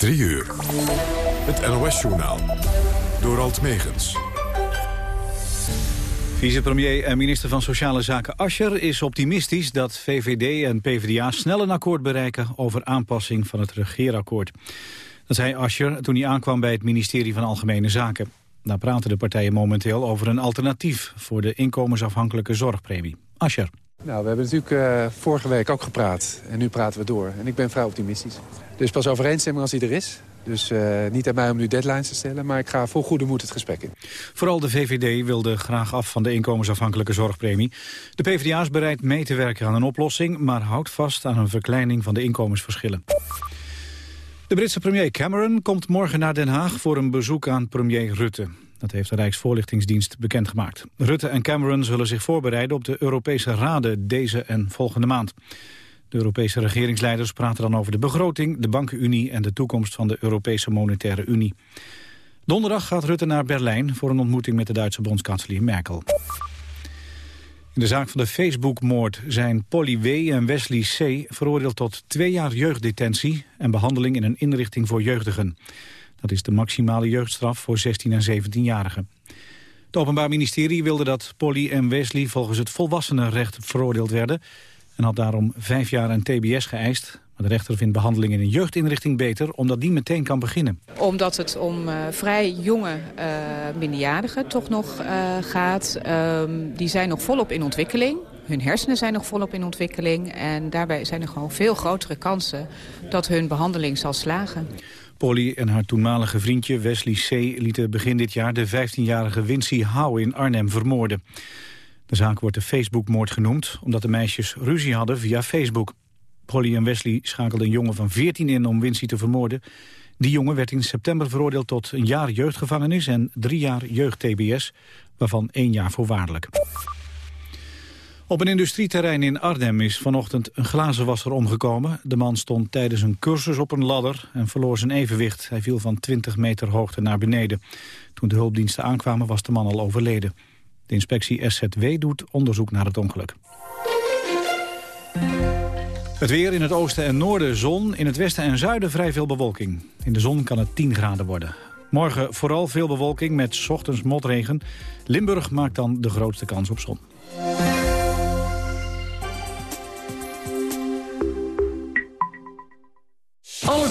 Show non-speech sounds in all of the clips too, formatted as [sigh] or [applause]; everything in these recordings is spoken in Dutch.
3 uur. Het NOS-journaal. Door Alt Megens. Vicepremier en minister van Sociale Zaken Ascher is optimistisch dat VVD en PvdA snel een akkoord bereiken over aanpassing van het regeerakkoord. Dat zei Ascher toen hij aankwam bij het ministerie van Algemene Zaken. Daar praten de partijen momenteel over een alternatief voor de inkomensafhankelijke zorgpremie. Ascher. Nou, we hebben natuurlijk uh, vorige week ook gepraat en nu praten we door. En ik ben vrij optimistisch. Dus pas overeenstemming als die er is. Dus uh, niet aan mij om nu deadlines te stellen, maar ik ga vol goede moed het gesprek in. Vooral de VVD wilde graag af van de inkomensafhankelijke zorgpremie. De PvdA is bereid mee te werken aan een oplossing, maar houdt vast aan een verkleining van de inkomensverschillen. De Britse premier Cameron komt morgen naar Den Haag voor een bezoek aan premier Rutte. Dat heeft de Rijksvoorlichtingsdienst bekendgemaakt. Rutte en Cameron zullen zich voorbereiden op de Europese Raden deze en volgende maand. De Europese regeringsleiders praten dan over de begroting, de bankenunie en de toekomst van de Europese Monetaire Unie. Donderdag gaat Rutte naar Berlijn voor een ontmoeting met de Duitse bondskanselier Merkel. In de zaak van de Facebook-moord zijn Polly W. en Wesley C. veroordeeld tot twee jaar jeugddetentie en behandeling in een inrichting voor jeugdigen. Dat is de maximale jeugdstraf voor 16- en 17-jarigen. Het Openbaar Ministerie wilde dat Polly en Wesley volgens het volwassenenrecht veroordeeld werden en had daarom vijf jaar een tbs geëist. Maar de rechter vindt behandeling in een jeugdinrichting beter... omdat die meteen kan beginnen. Omdat het om uh, vrij jonge uh, minderjarigen toch nog uh, gaat. Um, die zijn nog volop in ontwikkeling. Hun hersenen zijn nog volop in ontwikkeling. En daarbij zijn er gewoon veel grotere kansen dat hun behandeling zal slagen. Polly en haar toenmalige vriendje Wesley C. lieten begin dit jaar... de 15-jarige Wincy Hou in Arnhem vermoorden. De zaak wordt de Facebookmoord genoemd... omdat de meisjes ruzie hadden via Facebook. Polly en Wesley schakelden een jongen van 14 in om Wincy te vermoorden. Die jongen werd in september veroordeeld tot een jaar jeugdgevangenis... en drie jaar jeugd-TBS, waarvan één jaar voorwaardelijk. Op een industrieterrein in Arnhem is vanochtend een glazenwasser omgekomen. De man stond tijdens een cursus op een ladder en verloor zijn evenwicht. Hij viel van 20 meter hoogte naar beneden. Toen de hulpdiensten aankwamen was de man al overleden. De inspectie SZW doet onderzoek naar het ongeluk. Het weer in het oosten en noorden zon, in het westen en zuiden vrij veel bewolking. In de zon kan het 10 graden worden. Morgen vooral veel bewolking met ochtends motregen. Limburg maakt dan de grootste kans op zon.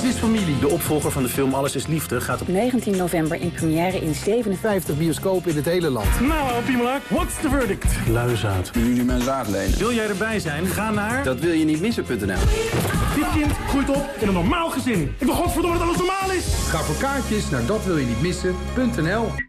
Is familie. De opvolger van de film Alles is Liefde gaat op 19 november in première in 57 bioscopen in het hele land. Nou, Piemelaar, what's the verdict? Luizaad. Kunnen jullie mijn zaad lenen? Wil jij erbij zijn? Ga naar... Dat wil je niet missen.nl Dit kind groeit op in een normaal gezin. Ik ben godverdomme dat alles normaal is. Ga voor kaartjes naar datwilje-niet-missen.nl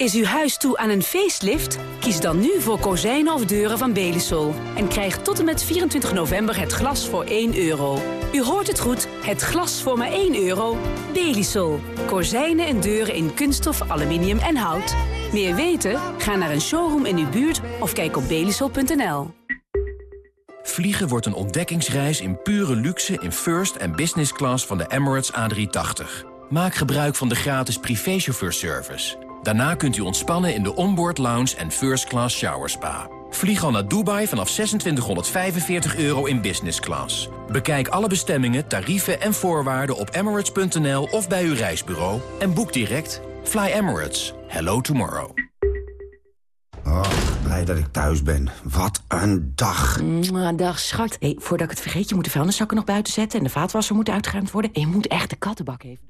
Is uw huis toe aan een facelift? Kies dan nu voor kozijnen of deuren van Belisol. En krijg tot en met 24 november het glas voor 1 euro. U hoort het goed, het glas voor maar 1 euro. Belisol. Kozijnen en deuren in kunststof, aluminium en hout. Meer weten? Ga naar een showroom in uw buurt of kijk op belisol.nl. Vliegen wordt een ontdekkingsreis in pure luxe in first en business class van de Emirates A380. Maak gebruik van de gratis privéchauffeurservice. Daarna kunt u ontspannen in de onboard lounge en first class shower spa. Vlieg al naar Dubai vanaf 2645 euro in business class. Bekijk alle bestemmingen, tarieven en voorwaarden op emirates.nl of bij uw reisbureau. En boek direct. Fly Emirates. Hello tomorrow. Oh, blij dat ik thuis ben. Wat een dag. Mm, dag, schat. Hey, voordat ik het vergeet, je moet de vuilniszakken nog buiten zetten... en de vaatwasser moet uitgeruimd worden. En je moet echt de kattenbak even...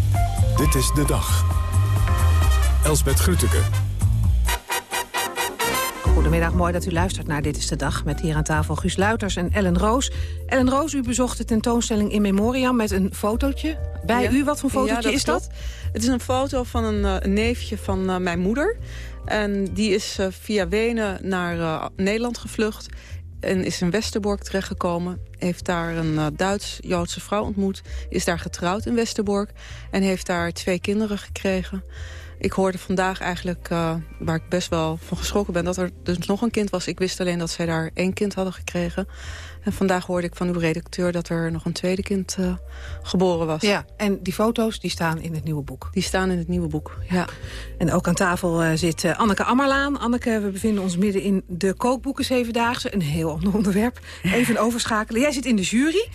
Dit is de dag. Elsbet Grutteke. Goedemiddag, mooi dat u luistert naar Dit is de Dag... met hier aan tafel Guus Luiters en Ellen Roos. Ellen Roos, u bezocht de tentoonstelling in memoriam met een fotootje. Bij u, wat voor fotootje is dat? Het is een foto van een, uh, een neefje van uh, mijn moeder. En die is uh, via Wenen naar Nederland gevlucht... en is in Westerbork terechtgekomen. Heeft daar een Duits-Joodse vrouw ontmoet. Is daar getrouwd in Westerbork. En heeft daar twee kinderen gekregen... Ik hoorde vandaag eigenlijk, uh, waar ik best wel van geschrokken ben... dat er dus nog een kind was. Ik wist alleen dat zij daar één kind hadden gekregen. En vandaag hoorde ik van uw redacteur dat er nog een tweede kind uh, geboren was. Ja, en die foto's die staan in het nieuwe boek? Die staan in het nieuwe boek, ja. En ook aan tafel uh, zit uh, Anneke Ammerlaan. Anneke, we bevinden ons midden in de kookboeken Zevendaagse. Een heel ander onderwerp. [laughs] Even overschakelen. Jij zit in de jury.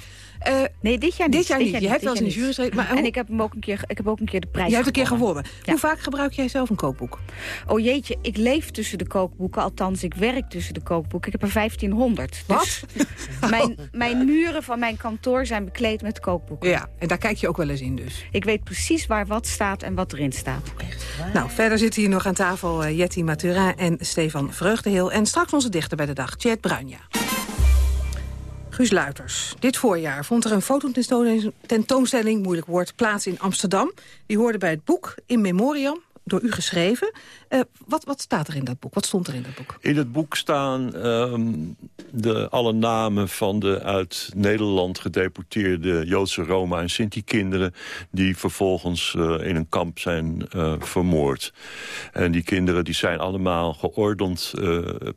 Uh, nee, dit jaar niet. Dit jaar dit niet. Jaar je hebt wel eens in de jury gezeten. Maar, en ik heb, hem ook een keer, ik heb ook een keer de prijs Je hebt een keer gewonnen. Ja. Hoe vaak gebruik jij zelf een kookboek? Oh jeetje, ik leef tussen de kookboeken. Althans, ik werk tussen de kookboeken. Ik heb er 1500. Wat? Dus [laughs] mijn, mijn muren van mijn kantoor zijn bekleed met kookboeken. Ja, en daar kijk je ook wel eens in dus. Ik weet precies waar wat staat en wat erin staat. Nou, verder zitten hier nog aan tafel uh, Jetty Maturin en Stefan Vreugdeheel. En straks onze dichter bij de dag, Chet Bruinja. Guus Luiters. Dit voorjaar vond er een fototentoonstelling, moeilijk woord, plaats in Amsterdam. Die hoorde bij het boek In Memoriam, door u geschreven. Uh, wat, wat staat er in dat boek? Wat stond er in dat boek? In het boek staan um, de, alle namen van de uit Nederland gedeporteerde Joodse Roma en Sinti-kinderen... die vervolgens uh, in een kamp zijn uh, vermoord. En die kinderen die zijn allemaal geordend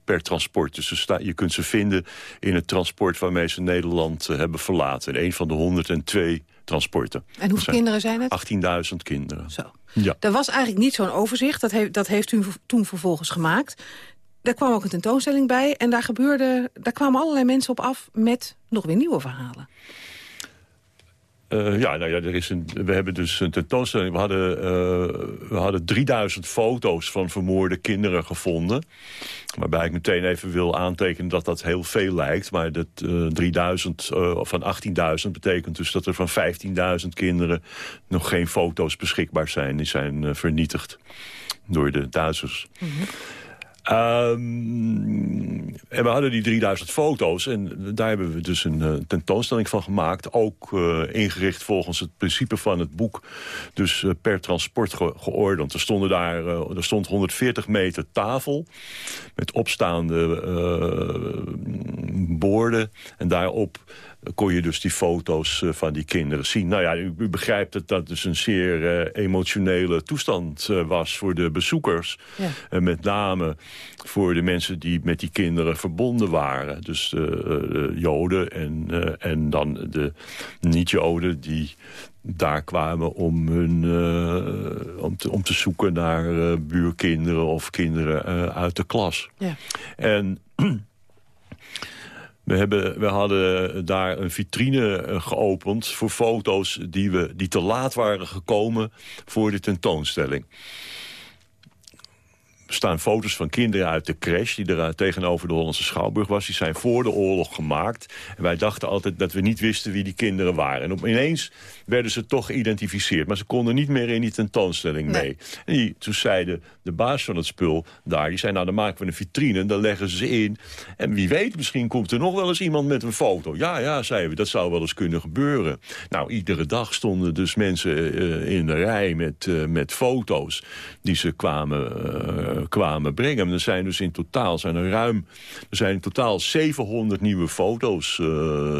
per transport. Dus je kunt ze vinden in het transport waarmee ze Nederland hebben verlaten. In een van de 102 transporten. En hoeveel kinderen zijn het? 18.000 kinderen. Zo. Ja. Er was eigenlijk niet zo'n overzicht. Dat heeft, dat heeft u toen vervolgens gemaakt. Daar kwam ook een tentoonstelling bij. En daar, gebeurde, daar kwamen allerlei mensen op af met nog weer nieuwe verhalen. Uh, ja, nou ja, er is een, we hebben dus een tentoonstelling. We hadden, uh, we hadden 3000 foto's van vermoorde kinderen gevonden. Waarbij ik meteen even wil aantekenen dat dat heel veel lijkt. Maar dat uh, 3000 van 18.000 betekent dus dat er van 15.000 kinderen... nog geen foto's beschikbaar zijn. Die zijn vernietigd door de Duitsers. Mm. Um, en we hadden die 3000 foto's en daar hebben we dus een uh, tentoonstelling van gemaakt. Ook uh, ingericht volgens het principe van het boek. Dus uh, per transport ge geordend. Er, stonden daar, er stond 140 meter tafel met opstaande borden. En daarop kon je dus die foto's uh, van die kinderen zien. Nou ja, u, u begrijpt dat dat dus een zeer uh, emotionele toestand uh, was voor de bezoekers. Ja. En met name voor de mensen die met die kinderen verbonden waren. Dus de joden en, en dan de niet-joden die daar kwamen om, hun, uh, om, te, om te zoeken naar uh, buurkinderen of kinderen uh, uit de klas. Ja. En we, hebben, we hadden daar een vitrine geopend voor foto's die, we, die te laat waren gekomen voor de tentoonstelling. Er staan foto's van kinderen uit de crash die er tegenover de Hollandse Schouwburg was. Die zijn voor de oorlog gemaakt. En wij dachten altijd dat we niet wisten wie die kinderen waren. En op, ineens werden ze toch geïdentificeerd. Maar ze konden niet meer in die tentoonstelling mee. En die, toen zeiden de baas van het spul daar... die zei, nou dan maken we een vitrine en dan leggen ze ze in. En wie weet, misschien komt er nog wel eens iemand met een foto. Ja, ja, zeiden we, dat zou wel eens kunnen gebeuren. Nou, iedere dag stonden dus mensen uh, in de rij met, uh, met foto's... die ze kwamen... Uh, kwamen brengen. Er zijn dus in totaal zijn er ruim, er zijn in totaal 700 nieuwe foto's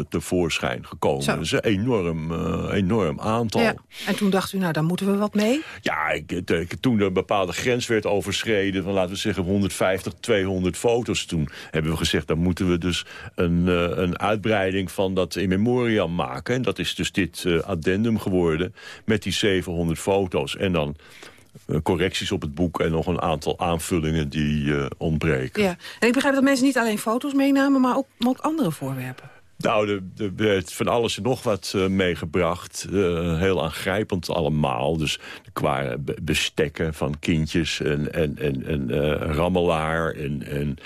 tevoorschijn gekomen. Zo. Dat is enorm, uh, enorm aantal. Ja. En toen dacht u, nou, daar moeten we wat mee? Ja, ik, ik, toen er een bepaalde grens werd overschreden... van laten we zeggen 150, 200 foto's... toen hebben we gezegd, dan moeten we dus een, uh, een uitbreiding van dat in memoriam maken. En dat is dus dit addendum geworden met die 700 foto's. En dan correcties op het boek en nog een aantal aanvullingen die uh, ontbreken. Ja. En ik begrijp dat mensen niet alleen foto's meenamen, maar ook, maar ook andere voorwerpen. Nou, er, er werd van alles en nog wat uh, meegebracht. Uh, heel aangrijpend allemaal. Dus kwamen bestekken van kindjes en, en, en, en uh, rammelaar... en, en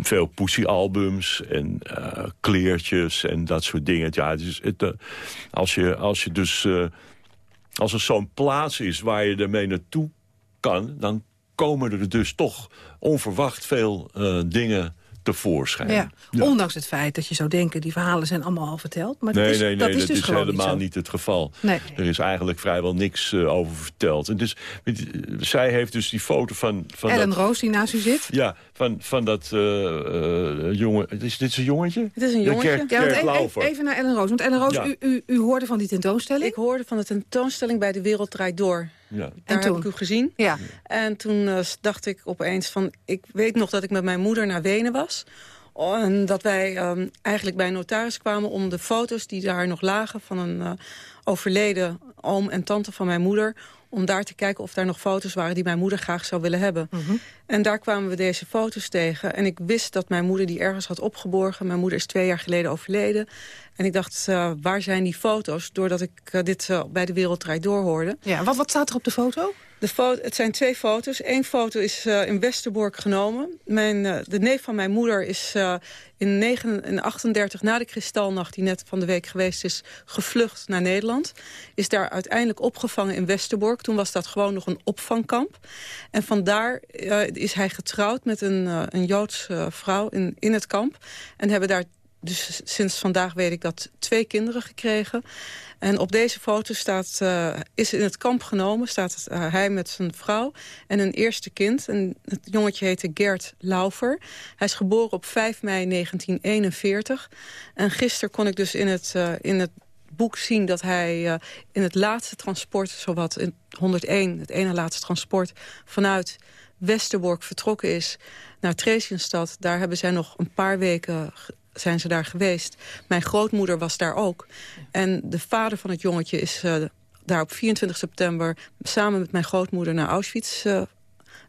veel poesiealbums en kleertjes en dat soort dingen. Ja, het het, als, je, als je dus... als er zo'n plaats is waar je ermee naartoe kan... dan komen er dus toch onverwacht veel dingen tevoorschijn. Ja. Ondanks het feit dat je zou denken, die verhalen zijn allemaal al verteld. Maar nee, dat is, nee, nee, dat is, dus is helemaal niet, niet, het geval. Nee. Er is eigenlijk vrijwel niks uh, over verteld. En dus, zij heeft dus die foto van... van Ellen dat, Roos, die naast u zit. Ja, van, van dat uh, jongen... Is dit een jongetje? Het is een jongetje. Ja, even, even naar Ellen Roos. Want Ellen Roos, ja. u, u, u hoorde van die tentoonstelling? Ik hoorde van de tentoonstelling bij De Wereld Draait Door. Ja. Daar En toen? heb ik u gezien. Ja. En toen uh, dacht ik opeens van... Ik weet nog dat ik met mijn moeder naar Wenen was. En dat wij um, eigenlijk bij een notaris kwamen om de foto's die daar nog lagen... van een uh, overleden oom en tante van mijn moeder... om daar te kijken of daar nog foto's waren die mijn moeder graag zou willen hebben. Mm -hmm. En daar kwamen we deze foto's tegen. En ik wist dat mijn moeder die ergens had opgeborgen. Mijn moeder is twee jaar geleden overleden. En ik dacht, uh, waar zijn die foto's? Doordat ik uh, dit uh, bij de Wereldrijd doorhoorde. Ja, wat, wat staat er op de foto? De foto, het zijn twee foto's. Eén foto is uh, in Westerbork genomen. Mijn, uh, de neef van mijn moeder is uh, in 1938 na de kristalnacht... die net van de week geweest is, gevlucht naar Nederland. Is daar uiteindelijk opgevangen in Westerbork. Toen was dat gewoon nog een opvangkamp. En vandaar is hij getrouwd met een, een Joodse vrouw in, in het kamp. En hebben daar dus sinds vandaag weet ik dat twee kinderen gekregen. En op deze foto staat, uh, is in het kamp genomen, staat uh, hij met zijn vrouw en een eerste kind. En het jongetje heette Gert Laufer. Hij is geboren op 5 mei 1941. En gisteren kon ik dus in het, uh, in het boek zien dat hij in het laatste transport, zowat in 101, het ene laatste transport, vanuit Westerbork vertrokken is naar Theresienstad. Daar hebben zij nog een paar weken zijn ze daar geweest. Mijn grootmoeder was daar ook. En de vader van het jongetje is uh, daar op 24 september... samen met mijn grootmoeder naar Auschwitz uh,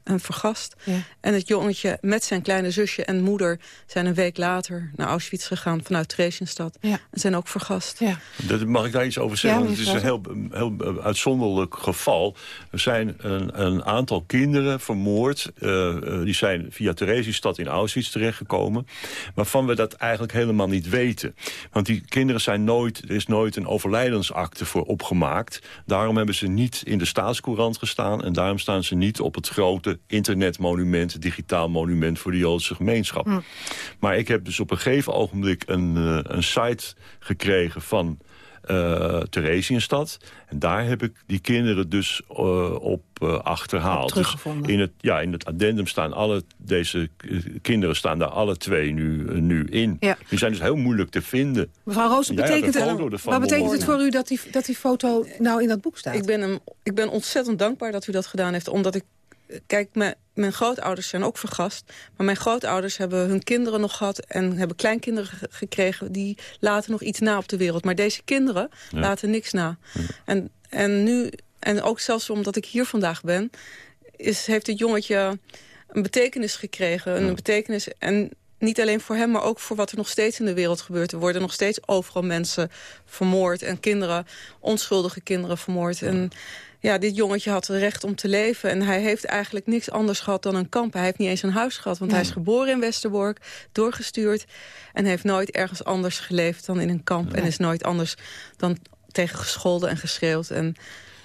en vergast. Ja. En het jongetje met zijn kleine zusje en moeder... zijn een week later naar Auschwitz gegaan vanuit Theresienstad. Ja. En zijn ook vergast. Ja. Dat, mag ik daar iets over zeggen? Want het is een heel, heel uitzonderlijk geval. Er zijn een, een aantal kinderen vermoord. Uh, die zijn via Theresienstad in Auschwitz terechtgekomen. Waarvan we dat eigenlijk helemaal niet weten. Want die kinderen zijn nooit... Er is nooit een overlijdensakte voor opgemaakt. Daarom hebben ze niet in de staatscourant gestaan. En daarom staan ze niet op het grote internetmonument, digitaal monument voor de Joodse gemeenschap. Hm. Maar ik heb dus op een gegeven ogenblik een, uh, een site gekregen van uh, Theresienstad. En daar heb ik die kinderen dus uh, op uh, achterhaald. Dus in het, ja, in het addendum staan alle, deze kinderen staan daar alle twee nu, nu in. Ja. Die zijn dus heel moeilijk te vinden. Mevrouw Roos, betekent, het, wat betekent het voor u dat die, dat die foto nou in dat boek staat? Ik ben, hem, ik ben ontzettend dankbaar dat u dat gedaan heeft. Omdat ik Kijk, mijn, mijn grootouders zijn ook vergast. Maar mijn grootouders hebben hun kinderen nog gehad... en hebben kleinkinderen gekregen. Die laten nog iets na op de wereld. Maar deze kinderen ja. laten niks na. Ja. En, en nu, en ook zelfs omdat ik hier vandaag ben... Is, heeft het jongetje een betekenis gekregen. Een ja. betekenis... En niet alleen voor hem, maar ook voor wat er nog steeds in de wereld gebeurt. Er worden nog steeds overal mensen vermoord. En kinderen, onschuldige kinderen vermoord. En ja, dit jongetje had het recht om te leven. En hij heeft eigenlijk niks anders gehad dan een kamp. Hij heeft niet eens een huis gehad, want Nee. hij is geboren in Westerbork, doorgestuurd. En heeft nooit ergens anders geleefd dan in een kamp. En is nooit anders dan tegen gescholden en geschreeuwd. En,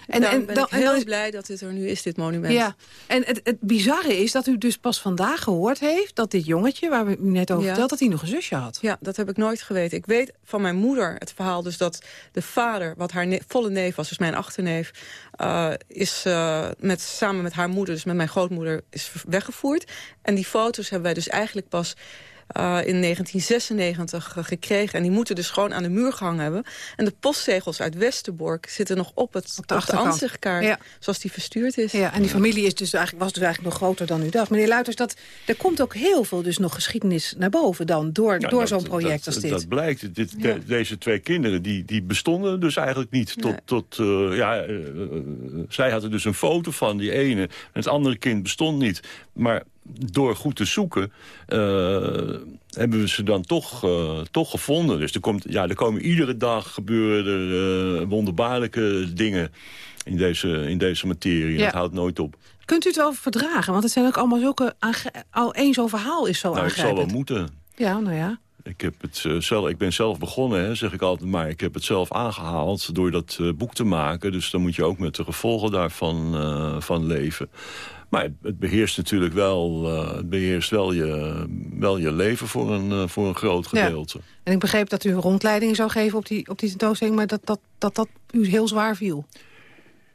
En- en, en ben dan- ik heel blij dat dit er nu is, dit monument. Ja, en het, het bizarre is dat u dus pas vandaag gehoord heeft... dat dit jongetje, waar we u net over Ja. verteld... dat hij nog een zusje had. Ja, dat heb ik nooit geweten. Ik weet van mijn moeder het verhaal dus dat de vader, wat haar ne- volle neef was, dus mijn achterneef, uh, is uh, met, samen met haar moeder, dus met mijn grootmoeder, is weggevoerd. En die foto's hebben wij dus eigenlijk pas in 1996 uh, gekregen. En die moeten dus gewoon aan de muur gehangen hebben. En de postzegels uit Westerbork zitten nog op, het, op de, achterkant. ansichtkaart, Ja. zoals die verstuurd is. Ja, en die familie is dus eigenlijk, was dus eigenlijk nog groter dan u dacht. Meneer Luiters, dat, er komt ook heel veel dus nog geschiedenis naar boven dan... door, Ja, door zo'n project dat, als dit. Dat blijkt. Dit, de- deze twee kinderen die, die bestonden dus eigenlijk niet. Tot, tot, eh, ja, eh, eh, zij hadden dus een foto van die ene. En het andere kind bestond niet. Maar door goed te zoeken eh, hebben we ze dan toch, eh, toch gevonden. Dus er, komt, ja, er komen iedere dag gebeuren er eh, wonderbaarlijke dingen in deze, in deze materie. Ja. Dat houdt nooit op. Kunt u het wel verdragen? Want het zijn ook allemaal zulke... Al één zo'n verhaal is zo Nou, ik zal wel aangrijpend. moeten. Ja, nou ja. Ik, heb het, zelf, ik ben zelf begonnen, hè, zeg ik altijd maar. Ik heb het zelf aangehaald door dat boek te maken. Dus dan moet je ook met de gevolgen daarvan van leven. Maar het, beheerst natuurlijk wel, het beheerst wel, je, wel je leven voor een, voor een groot gedeelte. Ja. En ik begreep dat u een rondleiding zou geven op die, op die tentoonstelling... maar dat dat, dat dat u heel zwaar viel.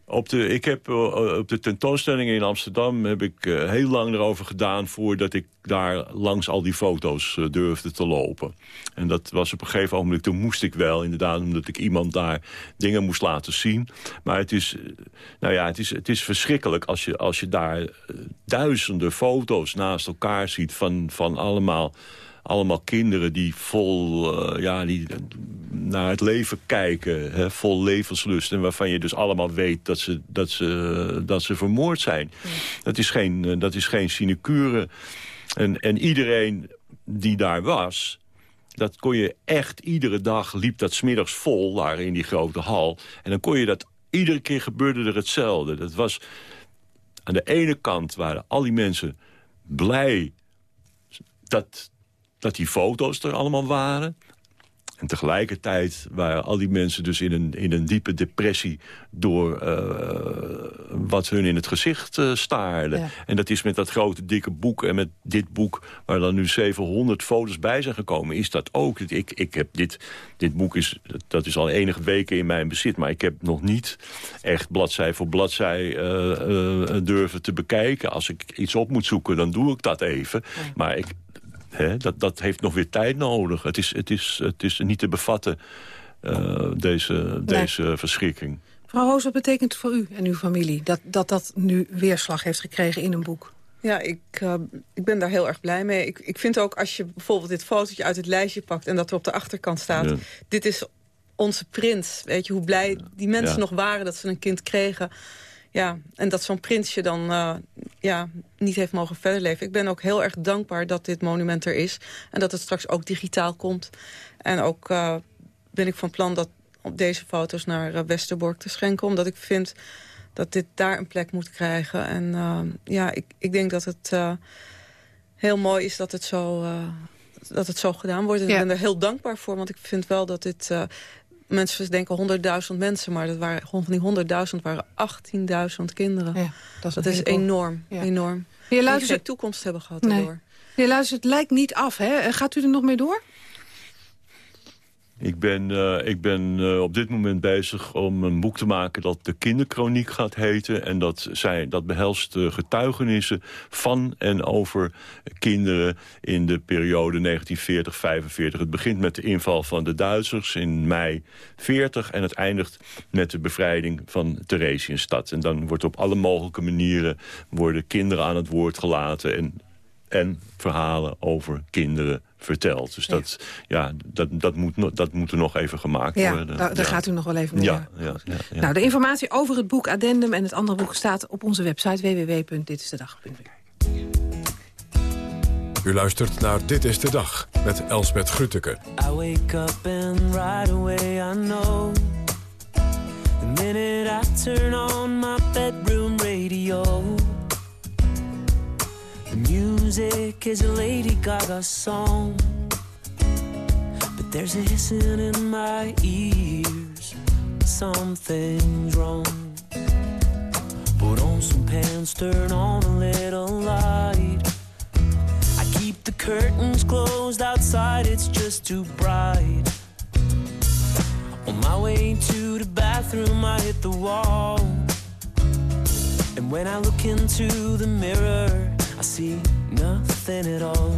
Op de, ik heb uh, op de tentoonstelling in Amsterdam heb ik uh, heel lang erover gedaan... voordat ik daar langs al die foto's durfde te lopen. En dat was op een gegeven moment, toen moest ik wel inderdaad... omdat ik iemand daar dingen moest laten zien. Maar het is, nou ja, het is, het is verschrikkelijk als je, als je daar duizenden foto's naast elkaar ziet... van, van allemaal allemaal kinderen die vol uh, ja, die naar het leven kijken, hè, vol levenslust. En waarvan je dus allemaal weet dat ze, dat ze, dat ze vermoord zijn. Dat, is geen, dat is geen sinecure. En, en iedereen die daar was, dat kon je echt iedere dag, liep dat smiddags vol daar in die grote hal. En dan kon je dat, iedere keer gebeurde er hetzelfde. Dat was, aan de ene kant waren al die mensen blij dat, dat die foto's er allemaal waren. En tegelijkertijd waren al die mensen dus in een, in een diepe depressie... door uh, wat hun in het gezicht uh, staarde. Ja. En dat is met dat grote dikke boek en met dit boek... waar dan nu 700 foto's bij zijn gekomen, is dat ook. Ik, ik heb dit, dit boek is, dat is al enige weken in mijn bezit... maar ik heb nog niet echt bladzij voor bladzij uh, durven te bekijken. Als ik iets op moet zoeken, dan doe ik dat even. Ja. Maar ik, He, dat, dat heeft nog weer tijd nodig. Het is, het is, het is niet te bevatten, uh, deze, nee. deze verschrikking. Mevrouw Roos, wat betekent het voor u en uw familie... dat dat, dat nu weerslag heeft gekregen in een boek? Ja, ik, uh, ik ben daar heel erg blij mee. Ik, ik vind ook als je bijvoorbeeld dit fotootje uit het lijstje pakt... en dat er op de achterkant staat... Ja. dit is onze prins. Weet je hoe blij die mensen ja. nog waren dat ze een kind kregen... Ja, en dat zo'n prinsje dan uh, ja, niet heeft mogen verder leven. Ik ben ook heel erg dankbaar dat dit monument er is. En dat het straks ook digitaal komt. En ook uh, ben ik van plan dat op deze foto's naar uh, Westerbork te schenken. Omdat ik vind dat dit daar een plek moet krijgen. En ja, ik, ik denk dat het heel mooi is dat het zo dat het zo gedaan wordt. En ja. ik ben er heel dankbaar voor, want ik vind wel dat dit... Uh, mensen denken 100.000 mensen, maar dat waren, van die 100.000 waren 18.000 kinderen. Ja, dat is, dat is enorm, ja. enorm. Je luistert... Toekomst hebben gehad nee. daardoor. Het lijkt niet af, hè? Gaat u er nog mee door? Ik ben, uh, ik ben uh, op dit moment bezig om een boek te maken dat de kinderkroniek gaat heten. En dat, zij, dat behelst uh, getuigenissen van en over kinderen in de periode 1940-45. Het begint met de inval van de Duitsers in mei 40 en het eindigt met de bevrijding van Theresienstad. En dan wordt op alle mogelijke manieren worden kinderen aan het woord gelaten en, en verhalen over kinderen verteld. Dus dat, ja. ja dat, dat, moet, dat moet er nog even gemaakt ja, worden. Daar, daar ja. gaat u nog wel even mee. Ja, ja, ja, Nou, de informatie over het boek Addendum en het andere boek staat op onze website www.ditistedag.nl. U luistert naar Dit is de Dag met Elsbeth Grütke. I wake up and right away I know The minute I turn on my bedroom radio music is a Lady Gaga song. But there's a hissing in my ears. Something's wrong. Put on some pants, turn on a little light. I keep the curtains closed outside, it's just too bright. On my way to the bathroom, I hit the wall. And when I look into the mirror I see nothing at all.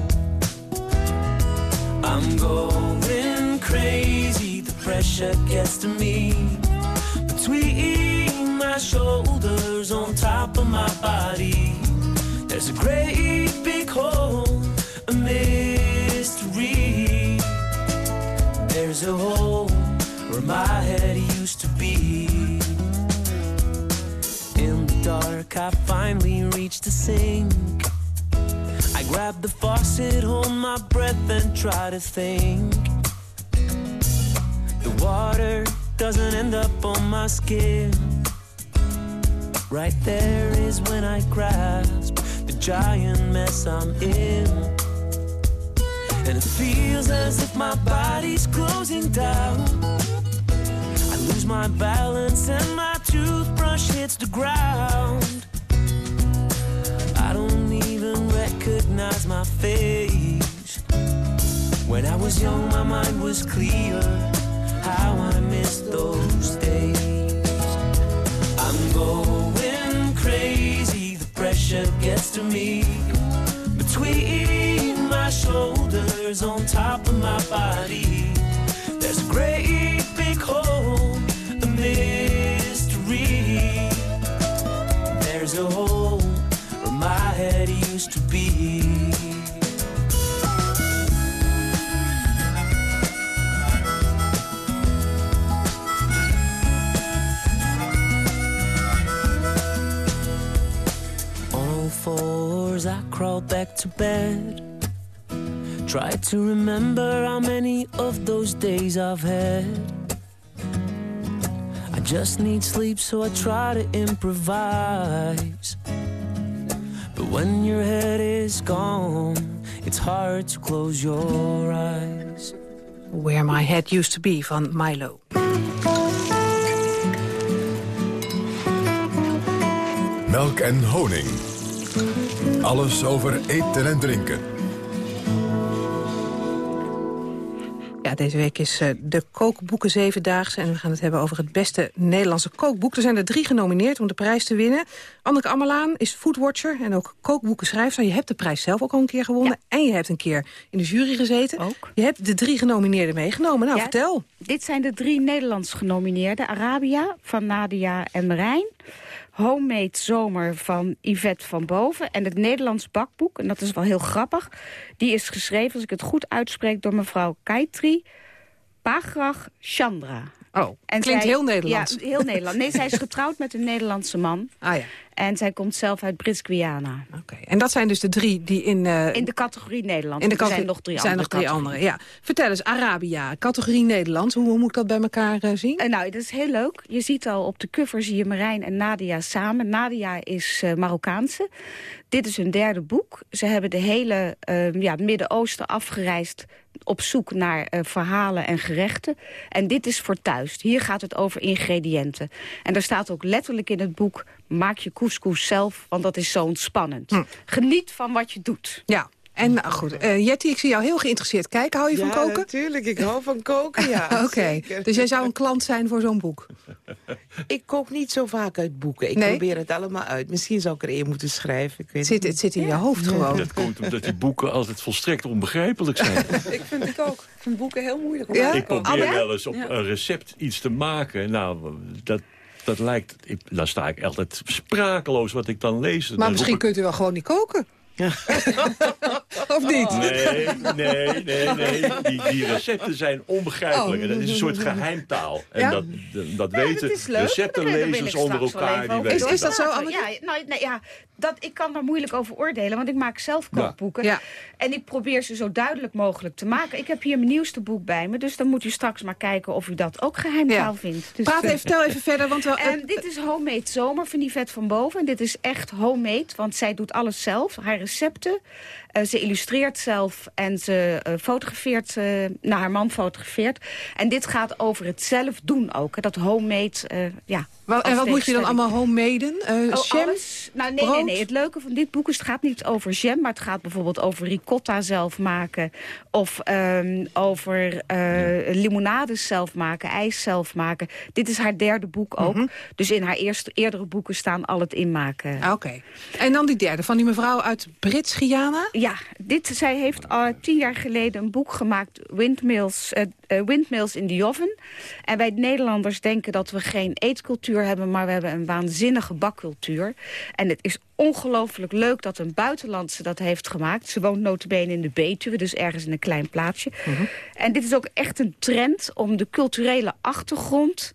I'm going crazy, the pressure gets to me. Between my shoulders, on top of my body, there's a great big hole, a mystery. There's a hole where my head used to be. In the dark, I finally reached the sink. Grab the faucet, hold my breath, and try to think. The water doesn't end up on my skin. Right there is when I grasp the giant mess I'm in. And it feels as if my body's closing down. I lose my balance and my toothbrush hits the ground. Recognize my face. When I was young, my mind was clear. How I miss those days. I'm going crazy, the pressure gets to me. Between my shoulders, on top of my body, there's a great be. On all fours, I crawled back to bed. Tried to remember how many of those days I've had. I just need sleep, so I try to improvise. When your head is gone, it's hard to close your eyes. Where My Head Used To Be van Milo. Melk en honing. Alles over eten en drinken. Ja, deze week is eh, de kookboeken Zevendaagse. En we gaan het hebben over het beste Nederlandse kookboek. Er zijn er drie genomineerd om de prijs te winnen. Anneke Ammerlaan is foodwatcher en ook kookboekenschrijfster. Je hebt de prijs zelf ook al een keer gewonnen. En je hebt een keer in de jury gezeten. Ook. Je hebt de drie genomineerden meegenomen. Nou, Ja, vertel. Dit zijn de drie Nederlands genomineerden. Arabia van Nadia en Marijn. Homemade Zomer van Yvette van Boven. En het Nederlands bakboek, en dat is wel heel grappig... die is geschreven, als ik het goed uitspreek, door mevrouw Kaitri Pagrach Chandra. Oh, klinkt heel Nederlands. Ja, heel Nederland. Nee, zij is getrouwd met een Nederlandse man. Ah ja. En zij komt zelf uit Brits-Guyana. Oké. En dat zijn dus de drie die in... eh, In de categorie Nederland. in de er zijn categorie- nog drie zijn andere nog drie andere. Ja. Vertel eens, Arabia, categorie Nederlands. Hoe, hoe moet ik dat bij elkaar eh, zien? Eh, nou, dat is heel leuk. Je ziet al op de cover zie je Marijn en Nadia samen. Nadia is Marokkaanse. Dit is hun derde boek. Ze hebben de hele eh, ja, Midden-Oosten afgereisd op zoek naar verhalen en gerechten. En dit is voor thuis. Hier gaat het over ingrediënten. En er staat ook letterlijk in het boek... maak je couscous zelf, want dat is zo ontspannend. Geniet van wat je doet. Ja. En nou goed, eh, Jetty, ik zie jou heel geïnteresseerd kijken. Hou je van Ja, koken? natuurlijk. Ik hou van koken, ja. [laughs] Oké, dus jij zou een klant zijn voor zo'n boek? [laughs] Ik kook niet zo vaak uit boeken. Ik Nee? probeer het allemaal uit. Misschien zou ik er één moeten schrijven. Ik weet Het zit, het zit in je hoofd gewoon. Dat komt omdat die boeken altijd volstrekt onbegrijpelijk zijn. [laughs] ik vind het ook. Ik vind boeken heel moeilijk om Ja? Ik probeer Oh, ja? wel eens op Ja. een recept iets te maken. Nou, dat, dat lijkt... Ik, dan sta ik altijd sprakeloos wat ik dan lees. Maar Dan misschien ik- kunt u wel gewoon niet koken. [laughs] of niet? Nee, nee, nee, nee. Die, die recepten zijn onbegrijpelijk. Oh. En dat is een soort geheimtaal. En Ja? dat, dat weten dat is receptenlezers onder elkaar. Die weten is dat zo? Ja, nou, nee, ja dat, ik kan daar moeilijk over oordelen, want ik maak zelf Ja. kookboeken. Ja. En ik probeer ze zo duidelijk mogelijk te maken. Ik heb hier mijn nieuwste boek bij me, dus dan moet u straks maar kijken of u dat ook geheimtaal Ja. vindt. Dus, Praat even, vertel even verder, want [laughs] En dit is homemade zomer van Yvette van Boven. En dit is echt homemade, want zij doet alles zelf. Haar recepten. Eh, ze illustreert zelf en ze eh, fotografeert, eh nou, haar man fotografeert. En dit gaat over het zelf doen ook. hè, Dat homemade, ja. Wel, en wat moet je dan allemaal homemaden? Eh Oh, jam? alles? Nou, nee, nee, brood? nee. Het leuke van dit boek is, het gaat niet over jam... maar het gaat bijvoorbeeld over ricotta zelf maken... of ehm, over eh limonades zelf maken, ijs zelf maken. Dit is haar derde boek ook. Mhm. Dus in haar eerste, eerdere boeken staan al het inmaken. Ah, Oké. En dan die derde, van die mevrouw uit Brits-Guyana? Ja, dit, zij heeft al tien jaar geleden een boek gemaakt... Windmills, eh, Windmills in the Oven. En wij Nederlanders denken dat we geen eetcultuur hebben... maar we hebben een waanzinnige bakcultuur. En het is ongelooflijk leuk dat een buitenlandse dat heeft gemaakt. Ze woont notabene in de Betuwe, dus ergens in een klein plaatsje. En dit is ook echt een trend om de culturele achtergrond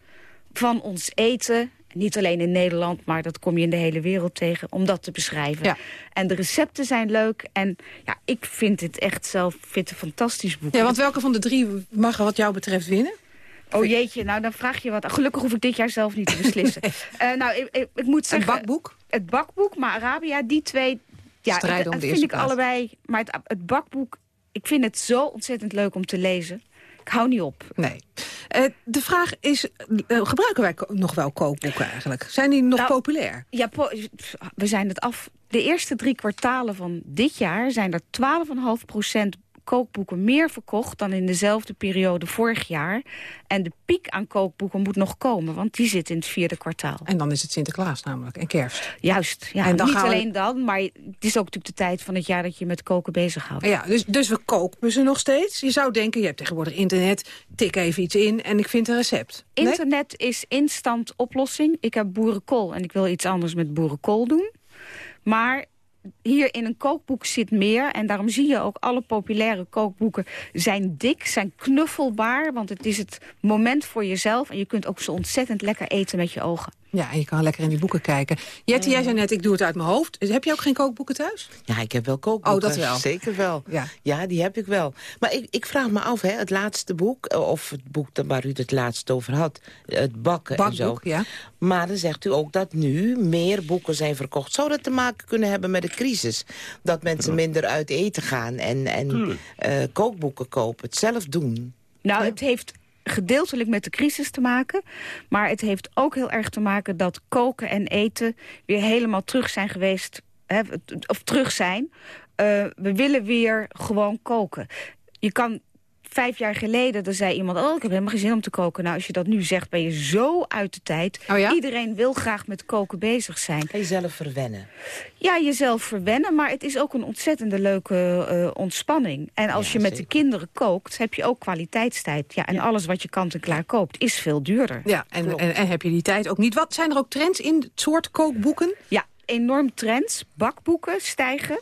van ons eten... niet alleen in Nederland, maar dat kom je in de hele wereld tegen... om dat te beschrijven. Ja. En de recepten zijn leuk. En ja, ik vind het echt zelf vind het een fantastisch boek. Ja, want welke van de drie mag er wat jou betreft winnen? Oh jeetje, nou dan vraag je wat. Gelukkig hoef ik dit jaar zelf niet te beslissen. [laughs] Eh, nou, ik, ik, ik moet zeggen... Een bakboek? Het bakboek, maar Arabia, die twee... Ja, Strijden om de vind eerste ik plaats. allebei... Maar het, het bakboek, ik ik vind het zo ontzettend leuk om te lezen. Ik hou niet op. Nee. Uh, de vraag is, uh, gebruiken wij nog wel kookboeken eigenlijk? Zijn die nog Nou, populair? Ja, po- we zijn het af. De eerste drie kwartalen van dit jaar zijn er 12,5 kookboeken meer verkocht dan in dezelfde periode vorig jaar. En de piek aan kookboeken moet nog komen, want die zit in het vierde kwartaal. En dan is het Sinterklaas namelijk, en kerst. Juist, ja. En dan niet we- alleen dan, maar het is ook natuurlijk de tijd van het jaar dat je met koken bezighoudt. Ja, dus, dus we koken ze nog steeds. Je zou denken, je hebt tegenwoordig internet, tik even iets in en ik vind een recept. Nee? Internet is instant oplossing. Ik heb boerenkool en ik wil iets anders met boerenkool doen. Maar hier in een kookboek zit meer. En daarom zie je ook alle populaire kookboeken zijn dik, zijn knuffelbaar. Want het is het moment voor jezelf. En je kunt ook zo ontzettend lekker eten met je ogen. Ja, en je kan lekker in die boeken kijken. Jetty, jij zei net, ik doe het uit mijn hoofd. Heb je ook geen kookboeken thuis? Ja, ik heb wel kookboeken. Oh, dat wel. Zeker wel. Ja. die heb ik wel. Maar ik, ik vraag me af, hè, het laatste boek... eh, of het boek dat- waar u het laatst over had... het bakken en zo. Bakboek, ja. Maar dan zegt u ook dat nu meer boeken zijn verkocht. Zou dat te maken kunnen hebben met de crisis? Dat mensen minder uit eten gaan en, en eh, kookboeken kopen, het zelf doen? Nou, het heeft gedeeltelijk met de crisis te maken. Maar het heeft ook heel erg te maken dat koken en eten... weer helemaal terug zijn geweest, hè, of terug zijn. Eh, we willen weer gewoon koken. Je kan... Vijf jaar geleden dan zei iemand, oh, ik heb helemaal geen zin om te koken. Nou, als je dat nu zegt, ben je zo uit de tijd. Oh Iedereen wil graag met koken bezig zijn. Ga jezelf verwennen? Ja, jezelf verwennen, maar het is ook een ontzettende leuke eh, ontspanning. En als je met de kinderen kookt, heb je ook kwaliteitstijd. Ja, en alles wat je kant en klaar koopt, is veel duurder. Ja, en, en, en heb je die tijd ook niet. Wat zijn er ook trends in het soort kookboeken? Ja, enorm trends. Bakboeken stijgen.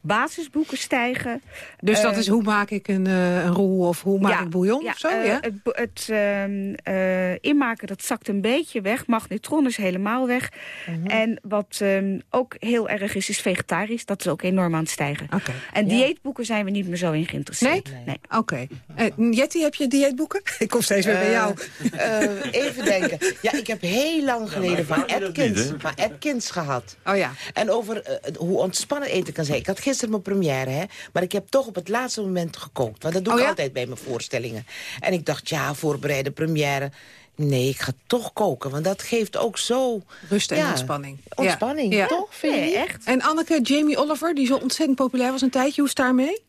Basisboeken stijgen. Dus dat Eh, is hoe maak ik een, eh, een roe of hoe maak ja, ik bouillon ja, of zo? eh, ja? Het, het ehm, eh, inmaken, dat zakt een beetje weg. Magnetron is helemaal weg. Mhm. En wat ehm, ook heel erg is, is vegetarisch. Dat is ook enorm aan het stijgen. En Ja. dieetboeken zijn we niet meer zo in geïnteresseerd. Nee? Oké. Eh, Jetty, heb je dieetboeken? [laughs] ik kom steeds weer bij jou. eh, even denken. Ja, ik heb heel lang geleden van niet, Atkins, van Atkins gehad. Oh ja. En over hoe ontspannen eten kan zijn. Ik had gisteren mijn première, hè. Maar ik heb toch op het laatste moment gekookt. Want dat doe Oh ik ja? altijd bij mijn voorstellingen. En ik dacht, ja, voorbereide première. Nee, ik ga toch koken. Want dat geeft ook zo... Rust en ja, ontspanning. Ontspanning, Ja. toch? Vind je echt. En Anneke, Jamie Oliver, die zo ontzettend populair was een tijdje. Hoe is daarmee?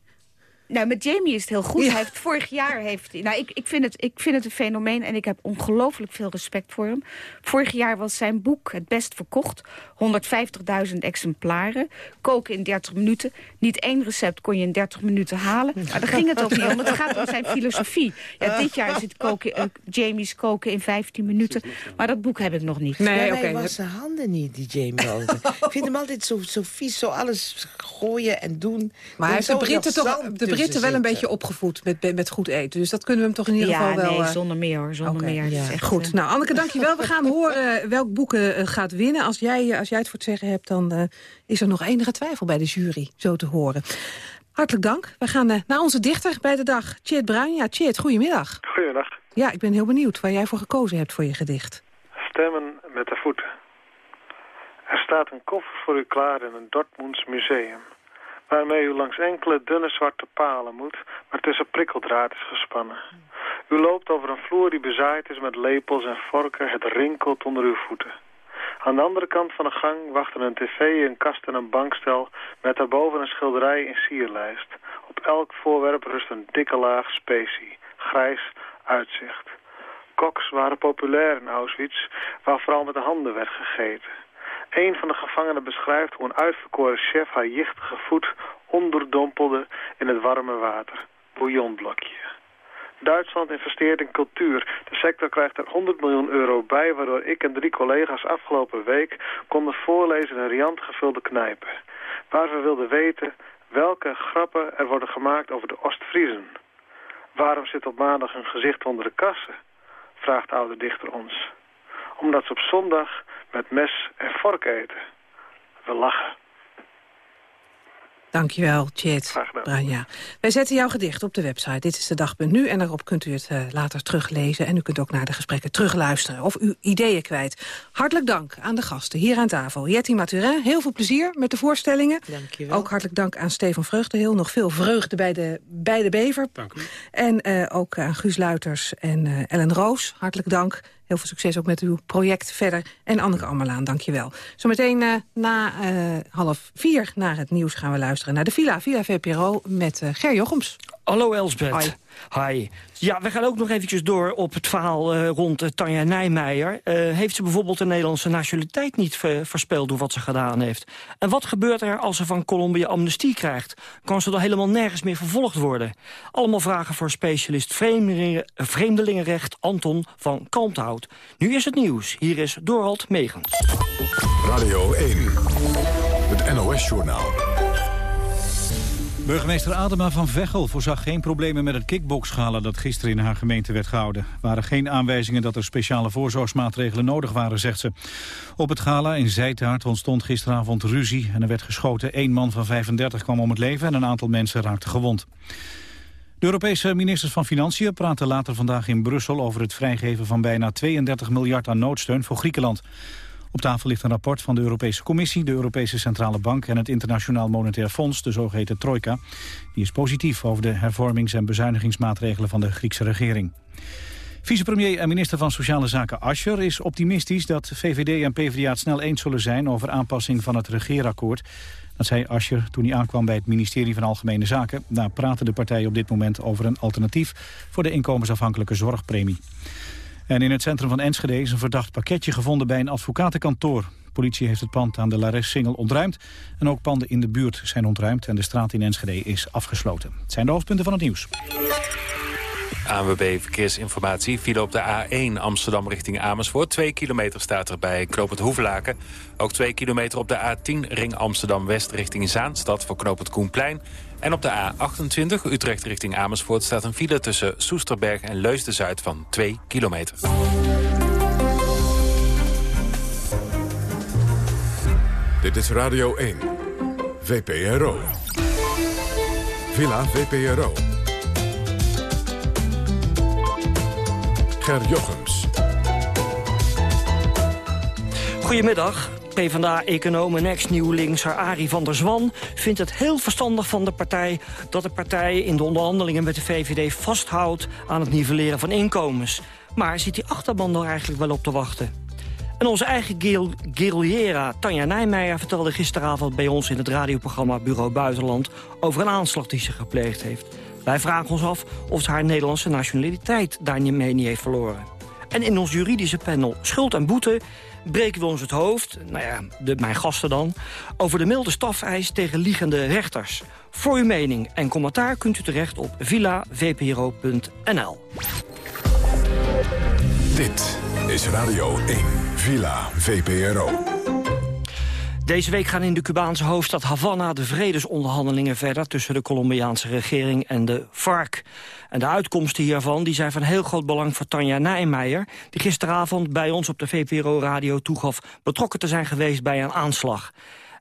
Nou, met Jamie is het heel goed. Ja. Hij heeft vorig jaar heeft hij. Nou, ik, ik, vind het, ik vind het een fenomeen en ik heb ongelooflijk veel respect voor hem. Vorig jaar was zijn boek het best verkocht. 150.000 exemplaren. Koken in 30 minuten. Niet één recept kon je in 30 minuten halen. Maar daar ging het ook niet om. [laughs] Het gaat om zijn filosofie. Ja, dit jaar is het koken, eh, Jamie's koken in 15 minuten. Maar dat boek heb ik nog niet. Nee, ja, hij was zijn handen niet, die Jamie Oliver. ik vind hem altijd zo, zo vies, zo alles gooien en doen. Maar hij heeft de Britten, toch, de Britten wel een beetje opgevoed met, met goed eten. Dus dat kunnen we hem toch in ieder Ja, geval wel... nee, eh, zonder meer hoor, zonder meer. Ja. echt, Goed, eh, nou Anneke, dankjewel. We gaan horen welk boek eh, gaat winnen. Als jij, als jij het voor het zeggen hebt, dan eh, is er nog enige twijfel bij de jury, zo te horen. Hartelijk dank. We gaan eh, naar onze dichter bij de dag, Tjeerd Bruin. Ja, Tjeerd, goedemiddag. Goeiedag. Ja, ik ben heel benieuwd waar jij voor gekozen hebt voor je gedicht. Stemmen met de voeten. Er staat een koffer voor u klaar in een Dortmunds museum. Waarmee u langs enkele dunne zwarte palen moet, maar tussen prikkeldraad is gespannen. U loopt over een vloer die bezaaid is met lepels en vorken. Het rinkelt onder uw voeten. Aan de andere kant van de gang wachten een tv, een kast en een bankstel... met daarboven een schilderij in sierlijst. Op elk voorwerp rust een dikke laag specie. Grijs uitzicht. Koks waren populair in Auschwitz, waar vooral met de handen werd gegeten. Een van de gevangenen beschrijft hoe een uitverkoren chef haar jichtige voet onderdompelde in het warme water. Bouillonblokje. Duitsland investeert in cultuur. De sector krijgt er 100 miljoen euro bij, waardoor ik en drie collega's afgelopen week konden voorlezen in een riant gevulde knijpen. Waar we wilden weten welke grappen er worden gemaakt over de Oostfriezen. Waarom zit op maandag een gezicht onder de kassen? Vraagt de oude dichter ons. Omdat ze op zondag met mes en vork eten. We lachen. Dankjewel, Chet Branja. Wij zetten jouw gedicht op de website. Dit is de dag.nu en daarop kunt u het uh, later teruglezen. En u kunt ook naar de gesprekken terugluisteren of uw ideeën kwijt. Hartelijk dank aan de gasten hier aan tafel. Jetty Maturin, heel veel plezier met de voorstellingen. Dankjewel. Ook hartelijk dank aan Stefan Vreugdeheel. Nog veel vreugde bij de, bij de Bever. Dank u. En uh, ook aan Guus Luiters en uh, Ellen Roos. Hartelijk dank. Heel veel succes ook met uw project verder. En Anneke Ammerlaan, dank je wel. Zometeen uh, na uh, half vier naar het nieuws gaan we luisteren naar de Villa, Villa VPRO met uh, Ger Jochems. Hallo Elsbeth. Hi. Ja, we gaan ook nog eventjes door op het verhaal uh, rond uh, Tanja Nijmeijer. Uh, heeft ze bijvoorbeeld de Nederlandse nationaliteit niet ver verspeeld door wat ze gedaan heeft? En wat gebeurt er als ze van Colombia amnestie krijgt? Kan ze dan helemaal nergens meer vervolgd worden? Allemaal vragen voor specialist vreemdelingen, vreemdelingenrecht Anton van Kalmthout. Nu is het nieuws. Hier is Dorald Megens. Radio 1, het NOS-journaal. Burgemeester Adema van Veghel voorzag geen problemen met het kickboxgala dat gisteren in haar gemeente werd gehouden. Er waren geen aanwijzingen dat er speciale voorzorgsmaatregelen nodig waren, zegt ze. Op het gala in Zijtaart ontstond gisteravond ruzie en er werd geschoten. Eén man van 35 kwam om het leven en een aantal mensen raakten gewond. De Europese ministers van Financiën praten later vandaag in Brussel over het vrijgeven van bijna 32 miljard aan noodsteun voor Griekenland. Op tafel ligt een rapport van de Europese Commissie, de Europese Centrale Bank en het Internationaal Monetair Fonds, de zogeheten Trojka. Die is positief over de hervormings- en bezuinigingsmaatregelen van de Griekse regering. Vicepremier en minister van Sociale Zaken Ascher is optimistisch dat VVD en PvdA het snel eens zullen zijn over aanpassing van het regeerakkoord. Dat zei Ascher toen hij aankwam bij het ministerie van Algemene Zaken. Daar praten de partijen op dit moment over een alternatief voor de inkomensafhankelijke zorgpremie. En in het centrum van Enschede is een verdacht pakketje gevonden bij een advocatenkantoor. De politie heeft het pand aan de Lares-singel ontruimd. En ook panden in de buurt zijn ontruimd en de straat in Enschede is afgesloten. Het zijn de hoofdpunten van het nieuws. ANWB Verkeersinformatie viel op de A1 Amsterdam richting Amersfoort. Twee kilometer staat er bij Knoop het Hoeflaken. Ook twee kilometer op de A10 ring Amsterdam-West richting Zaanstad voor Knoop het Koenplein. En op de A28 Utrecht richting Amersfoort staat een file tussen Soesterberg en Leusden-Zuid van 2 kilometer. Dit is Radio 1, VPRO. Villa VPRO. Goedemiddag. PvdA-econoom en ex-nieuwlinkser Arie van der Zwan vindt het heel verstandig van de partij dat de partij in de onderhandelingen met de VVD vasthoudt aan het nivelleren van inkomens. Maar zit die achterban er eigenlijk wel op te wachten? En onze eigen guerrillera Tanja Nijmeijer vertelde gisteravond bij ons in het radioprogramma Bureau Buitenland over een aanslag die ze gepleegd heeft. Wij vragen ons af of ze haar Nederlandse nationaliteit daarmee niet heeft verloren. En in ons juridische panel Schuld en Boete breken we ons het hoofd, nou ja, de, mijn gasten dan... over de milde strafeis tegen liegende rechters. Voor uw mening en commentaar kunt u terecht op villavpro.nl. Dit is Radio 1, Villa VPRO. Deze week gaan in de Cubaanse hoofdstad Havana de vredesonderhandelingen verder... tussen de Colombiaanse regering en de FARC. En de uitkomsten hiervan die zijn van heel groot belang voor Tanja Nijmeijer... die gisteravond bij ons op de VPRO-radio toegaf... betrokken te zijn geweest bij een aanslag.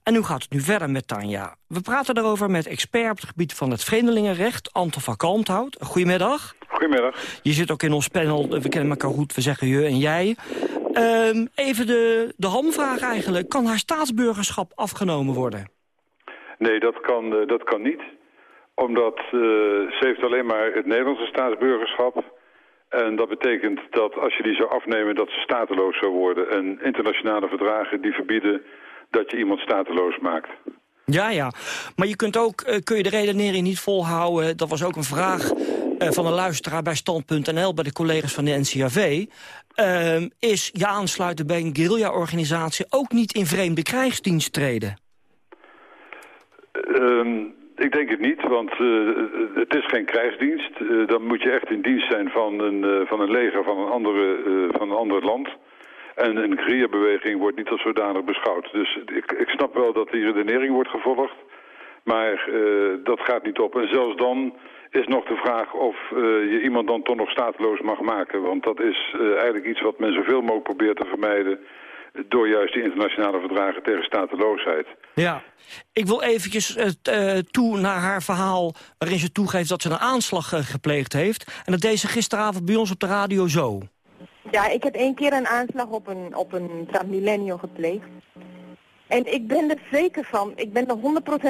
En nu gaat het nu verder met Tanja. We praten daarover met expert op het gebied van het vreemdelingenrecht... Anton van Kalmthout. Goedemiddag. Goedemiddag. Je zit ook in ons panel, we kennen elkaar goed, we zeggen je en jij... Um, even de, de hamvraag eigenlijk. Kan haar staatsburgerschap afgenomen worden? Nee, dat kan, uh, dat kan niet. Omdat uh, ze heeft alleen maar het Nederlandse staatsburgerschap. En dat betekent dat als je die zou afnemen dat ze stateloos zou worden. En internationale verdragen die verbieden dat je iemand stateloos maakt. Ja, ja. Maar je kunt ook, uh, kun je de redenering niet volhouden. Dat was ook een vraag uh, van een luisteraar bij Stand.nl... bij de collega's van de NCRV. Uh, is je aansluiten bij een guerrilla-organisatie... ook niet in vreemde krijgsdienst treden? Um, ik denk het niet, want uh, het is geen krijgsdienst. Uh, dan moet je echt in dienst zijn van een, van een leger van een, andere, van een ander land. En een guerrilla-beweging wordt niet als zodanig beschouwd. Dus ik, ik snap wel dat die redenering wordt gevolgd. Maar dat gaat niet op. En zelfs dan is nog de vraag of uh, je iemand dan toch nog stateloos mag maken. Want dat is uh, eigenlijk iets wat men zoveel mogelijk probeert te vermijden. door juist die internationale verdragen tegen stateloosheid. Ja, ik wil eventjes uh, toe naar haar verhaal... waarin ze toegeeft dat ze een aanslag uh, gepleegd heeft. En dat deed ze gisteravond bij ons op de radio zo. Ja, ik heb één keer een aanslag op een, op een Transmilenio gepleegd. En ik ben er zeker van, ik ben er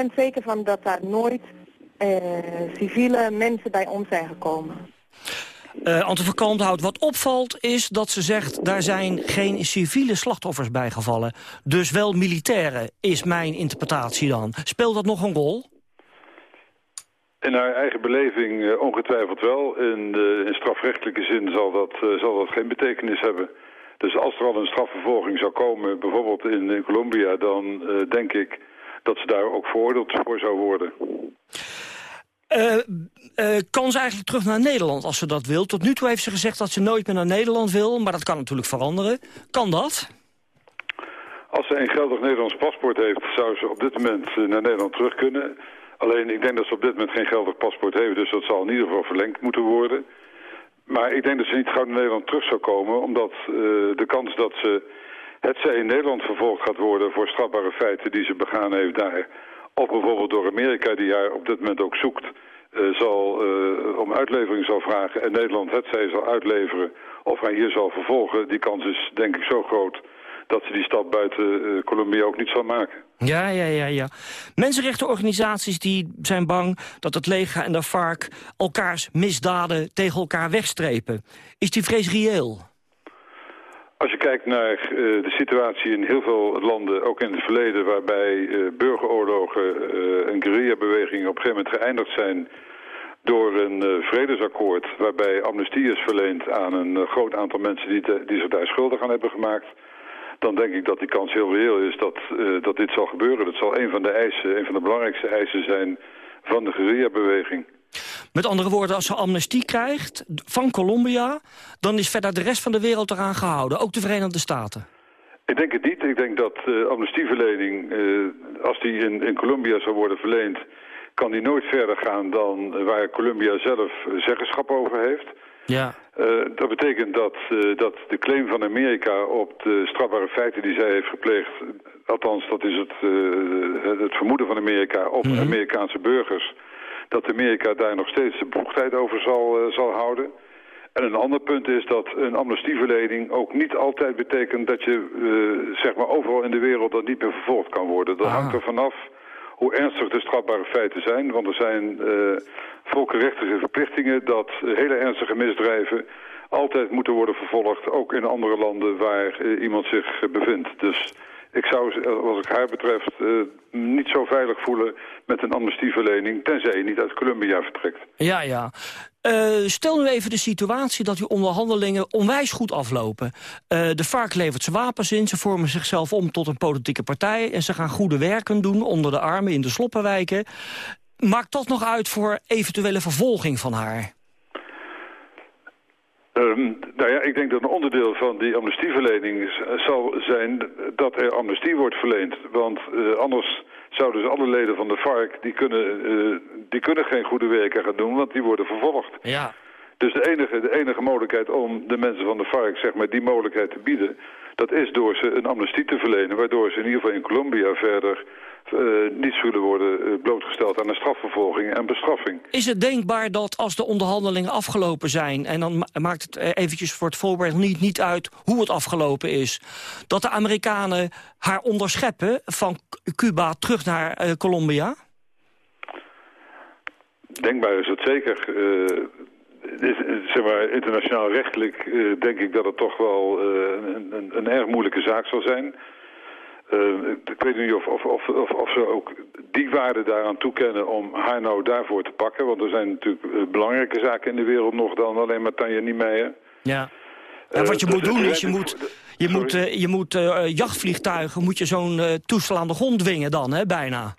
100% zeker van dat daar nooit civiele mensen bij om zijn gekomen. Uh, Ante van Kalmthout, wat opvalt is dat ze zegt... daar zijn geen civiele slachtoffers bijgevallen. Dus wel militairen, is mijn interpretatie dan. Speelt dat nog een rol? In haar eigen beleving uh, ongetwijfeld wel. In, de, in strafrechtelijke zin zal dat, uh, zal dat geen betekenis hebben. Dus als er al een strafvervolging zou komen, bijvoorbeeld in, in Colombia... dan uh, denk ik dat ze daar ook veroordeeld voor zou worden. Uh, uh, kan ze eigenlijk terug naar Nederland als ze dat wil? Tot nu toe heeft ze gezegd dat ze nooit meer naar Nederland wil, maar dat kan natuurlijk veranderen. Kan dat? Als ze een geldig Nederlands paspoort heeft, zou ze op dit moment naar Nederland terug kunnen. Alleen, ik denk dat ze op dit moment geen geldig paspoort heeft, dus dat zal in ieder geval verlengd moeten worden. Maar ik denk dat ze niet gauw naar Nederland terug zou komen, omdat uh, de kans dat ze, het zij in Nederland vervolgd gaat worden voor strafbare feiten die ze begaan heeft daar, of bijvoorbeeld door Amerika die haar op dit moment ook zoekt, uh, zal, uh, om uitlevering zal vragen en Nederland het zij zal uitleveren of haar hier zal vervolgen, die kans is denk ik zo groot dat ze die stap buiten uh, Colombia ook niet zal maken. Ja, ja, ja, ja. Mensenrechtenorganisaties die zijn bang dat het leger en de FARC elkaars misdaden tegen elkaar wegstrepen. Is die vrees reëel? Als je kijkt naar uh, de situatie in heel veel landen, ook in het verleden... waarbij uh, burgeroorlogen uh, en guerrilla-bewegingen op een gegeven moment geëindigd zijn... door een vredesakkoord waarbij amnestie is verleend aan een groot aantal mensen... die, die zich daar schuldig aan hebben gemaakt dan denk ik dat die kans heel reëel is dat, dat dit zal gebeuren. Dat zal een van de eisen, een van de belangrijkste eisen zijn van de guerrilla-beweging. Met andere woorden, als ze amnestie krijgt van Colombia... dan is verder de rest van de wereld eraan gehouden, ook de Verenigde Staten. Ik denk het niet. Ik denk dat uh, amnestieverlening, uh, als die in, in Colombia zou worden verleend... kan die nooit verder gaan dan waar Colombia zelf zeggenschap over heeft... Ja. Uh, dat betekent dat, uh, dat de claim van Amerika op de strafbare feiten die zij heeft gepleegd... althans, dat is het, uh, het vermoeden van Amerika op mm -hmm. Amerikaanse burgers... dat Amerika daar nog steeds de bevoegdheid over zal, zal houden. En een ander punt is dat een amnestieverlening ook niet altijd betekent... dat je zeg maar overal in de wereld dat niet meer vervolgd kan worden. Dat ah. hangt er vanaf hoe ernstig de strafbare feiten zijn. Want er zijn uh, volkenrechtelijke verplichtingen dat hele ernstige misdrijven altijd moeten worden vervolgd, ook in andere landen waar uh, iemand zich bevindt. Dus ik zou, wat ik haar betreft, uh, niet zo veilig voelen met een amnestieverlening, tenzij je niet uit Colombia vertrekt. Ja, ja. Uh, stel nu even de situatie dat die onderhandelingen onwijs goed aflopen. De FARC levert ze wapens in, ze vormen zichzelf om tot een politieke partij... en ze gaan goede werken doen onder de armen in de sloppenwijken. Maakt dat nog uit voor eventuele vervolging van haar? Um, nou ja, ik denk dat een onderdeel van die amnestieverlening zal zijn dat er amnestie wordt verleend. Want uh, anders zouden dus alle leden van de FARC, die kunnen, uh, die kunnen geen goede werken gaan doen, want die worden vervolgd. Ja. Dus de enige, de enige mogelijkheid om de mensen van de FARC zeg maar, die mogelijkheid te bieden, dat is door ze een amnestie te verlenen, waardoor ze in ieder geval in Colombia verder niet zullen worden uh, blootgesteld aan een strafvervolging en bestraffing. Is het denkbaar dat als de onderhandelingen afgelopen zijn... en dan maakt het eventjes voor het voorbeeld niet, niet uit hoe het afgelopen is... dat de Amerikanen haar onderscheppen van Cuba terug naar uh, Colombia? Denkbaar is het zeker. Is, zeg maar, internationaal rechtelijk denk ik dat het toch wel een, een, een erg moeilijke zaak zal zijn... Uh, ik weet niet of, of, of, of, of ze ook die waarde daaraan toekennen om haar nou daarvoor te pakken. Want er zijn natuurlijk uh, belangrijke zaken in de wereld nog dan alleen maar Tanja Niemeyer. Ja. En wat je uh, moet doen is, je moet, je moet, je moet jachtvliegtuigen, moet je zo'n toestel aan de grond dwingen dan, hè, bijna.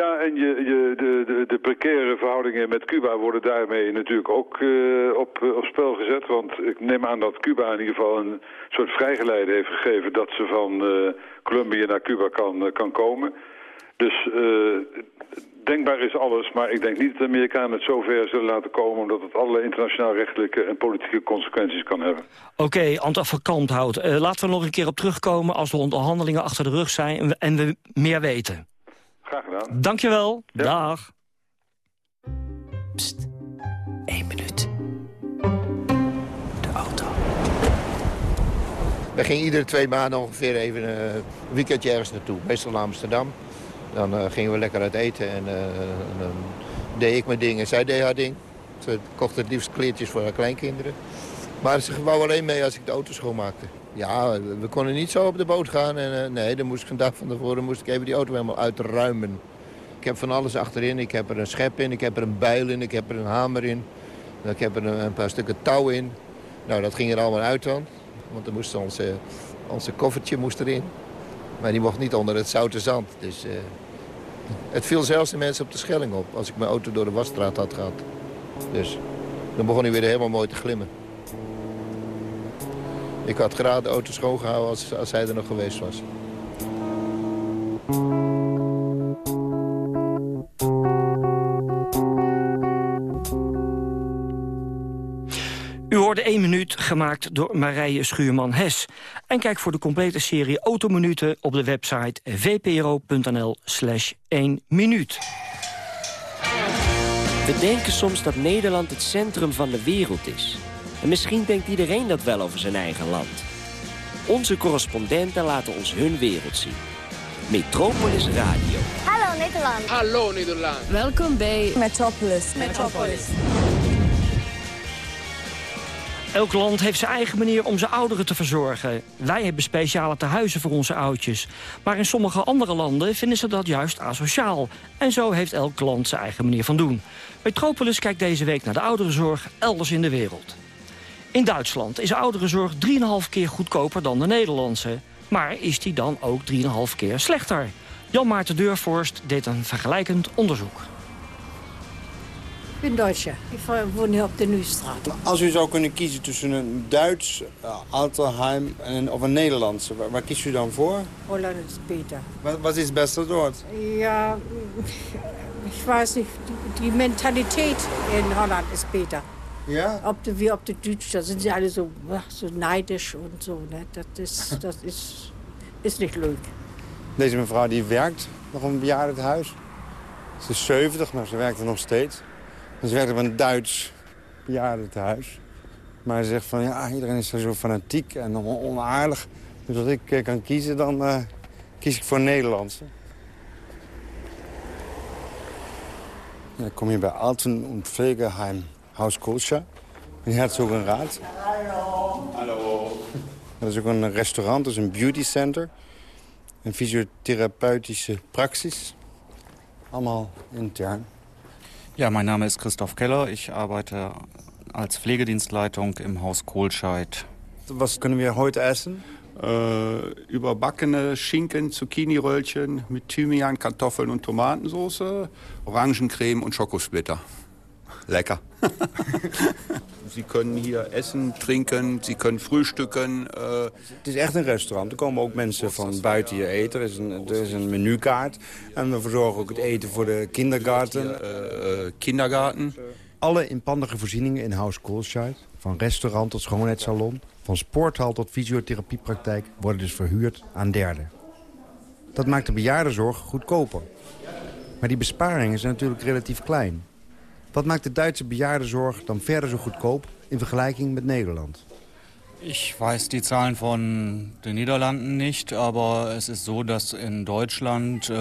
Ja, en je, je, de, de, de precaire verhoudingen met Cuba worden daarmee natuurlijk ook uh, op, op spel gezet. Want ik neem aan dat Cuba in ieder geval een soort vrijgeleide heeft gegeven... dat ze van uh, Colombia naar Cuba kan, uh, kan komen. Dus denkbaar is alles, maar ik denk niet dat de Amerikanen het zover zullen laten komen... omdat het allerlei internationaal rechtelijke en politieke consequenties kan hebben. Oké, okay, Ant van Kalmthout. Uh, laten we nog een keer op terugkomen als de onderhandelingen achter de rug zijn en we, en we meer weten. Graag gedaan. Dankjewel. Ja. Dag. Pst. We gingen iedere twee maanden ongeveer even uh, een weekendje ergens naartoe. Meestal naar Amsterdam. Dan uh, gingen we lekker uit eten en uh, dan deed ik mijn ding en zij deed haar ding. Ze kocht het liefst kleertjes voor haar kleinkinderen. Maar ze wou alleen mee als ik de auto schoonmaakte. Ja, we konden niet zo op de boot gaan. En, nee, dan moest ik een dag van tevoren moest ik even die auto helemaal uitruimen. Ik heb van alles achterin. Ik heb er een schep in, ik heb er een bijl in, ik heb er een hamer in. Ik heb er een, een paar stukken touw in. Nou, dat ging er allemaal uit dan. Want dan moest onze, onze koffertje moest erin. Maar die mocht niet onder het zoute zand. Dus uh, het viel zelfs de mensen op de Schelling op... als ik mijn auto door de wasstraat had gehad. Dus dan begon hij weer helemaal mooi te glimmen. Ik had graag de auto schoongehouden als, als hij er nog geweest was. U hoorde 1 minuut gemaakt door Marije Schuurman-Hes. En kijk voor de complete serie Autominuten op de website vpro.nl slash 1 minuut. We denken soms dat Nederland het centrum van de wereld is. En misschien denkt iedereen dat wel over zijn eigen land. Onze correspondenten laten ons hun wereld zien. Metropolis Radio. Hallo Nederland. Hallo Nederland. Welkom bij Metropolis. Metropolis. Elk land heeft zijn eigen manier om zijn ouderen te verzorgen. Wij hebben speciale tehuizen voor onze oudjes. Maar in sommige andere landen vinden ze dat juist asociaal. En zo heeft elk land zijn eigen manier van doen. Metropolis kijkt deze week naar de ouderenzorg elders in de wereld. In Duitsland is ouderenzorg 3,5 keer goedkoper dan de Nederlandse. Maar is die dan ook 3,5 keer slechter? Jan Maarten Deurvorst deed een vergelijkend onderzoek. Ik ben Duitse. Ik woon hier op de Nieuwstraat. Als u zou kunnen kiezen tussen een Duits, uh, Alterheim en, of een Nederlandse, waar, waar kiest u dan voor? Holland is beter. Wat, wat is het beste dort? Ja, ik weet niet. Die, Mentalität in Holland is beter. Ja? Op de, wie op de Duits, da sind sie alle so, so neidisch und so. Ne? Dat, is, [laughs] dat is, is niet leuk. Deze mevrouw die werkt nog een bejaardenhuis. Ze is 70, maar ze werkt er nog steeds. Ze werkt op een Duits bejaardenhuis. Maar ze zegt van, ja, iedereen is zo fanatiek en onaardig. Dus als ik uh, kan kiezen, dan uh, kies ik voor Nederlandse. Ja, dan kom je bij Alten- und Pflegeheim Haus Koolscha in Herzogenraad. Hallo. Dat is ook een restaurant, dat is een beauty center. Een fysiotherapeutische praxis. Allemaal intern. Ja, mein Name ist Christoph Keller. Ich arbeite als Pflegedienstleitung im Haus Kohlscheid. Was können wir heute essen? Äh, überbackene Schinken, Zucchini-Röllchen mit Thymian, Kartoffeln und Tomatensauce, Orangencreme und Schokosplitter. Lecker. [laughs] Sie können hier essen, drinken, Sie können frühstücken. Uh... Het is echt een restaurant. Er komen ook mensen van buiten hier eten. Er is een, er is een menukaart. En we verzorgen ook het eten voor de kindergarten. Uh, uh, kindergarten. Alle inpandige voorzieningen in House Koolscheid, van restaurant tot schoonheidssalon... van sporthal tot fysiotherapiepraktijk, worden dus verhuurd aan derden. Dat maakt de bejaardenzorg goedkoper. Maar die besparingen zijn natuurlijk relatief klein. Wat maakt de Duitse bejaardenzorg dan verder zo goedkoop in vergelijking met Nederland? Ich weiß die Zahlen von den Niederlanden nicht, aber es ist so, dass in Deutschland äh,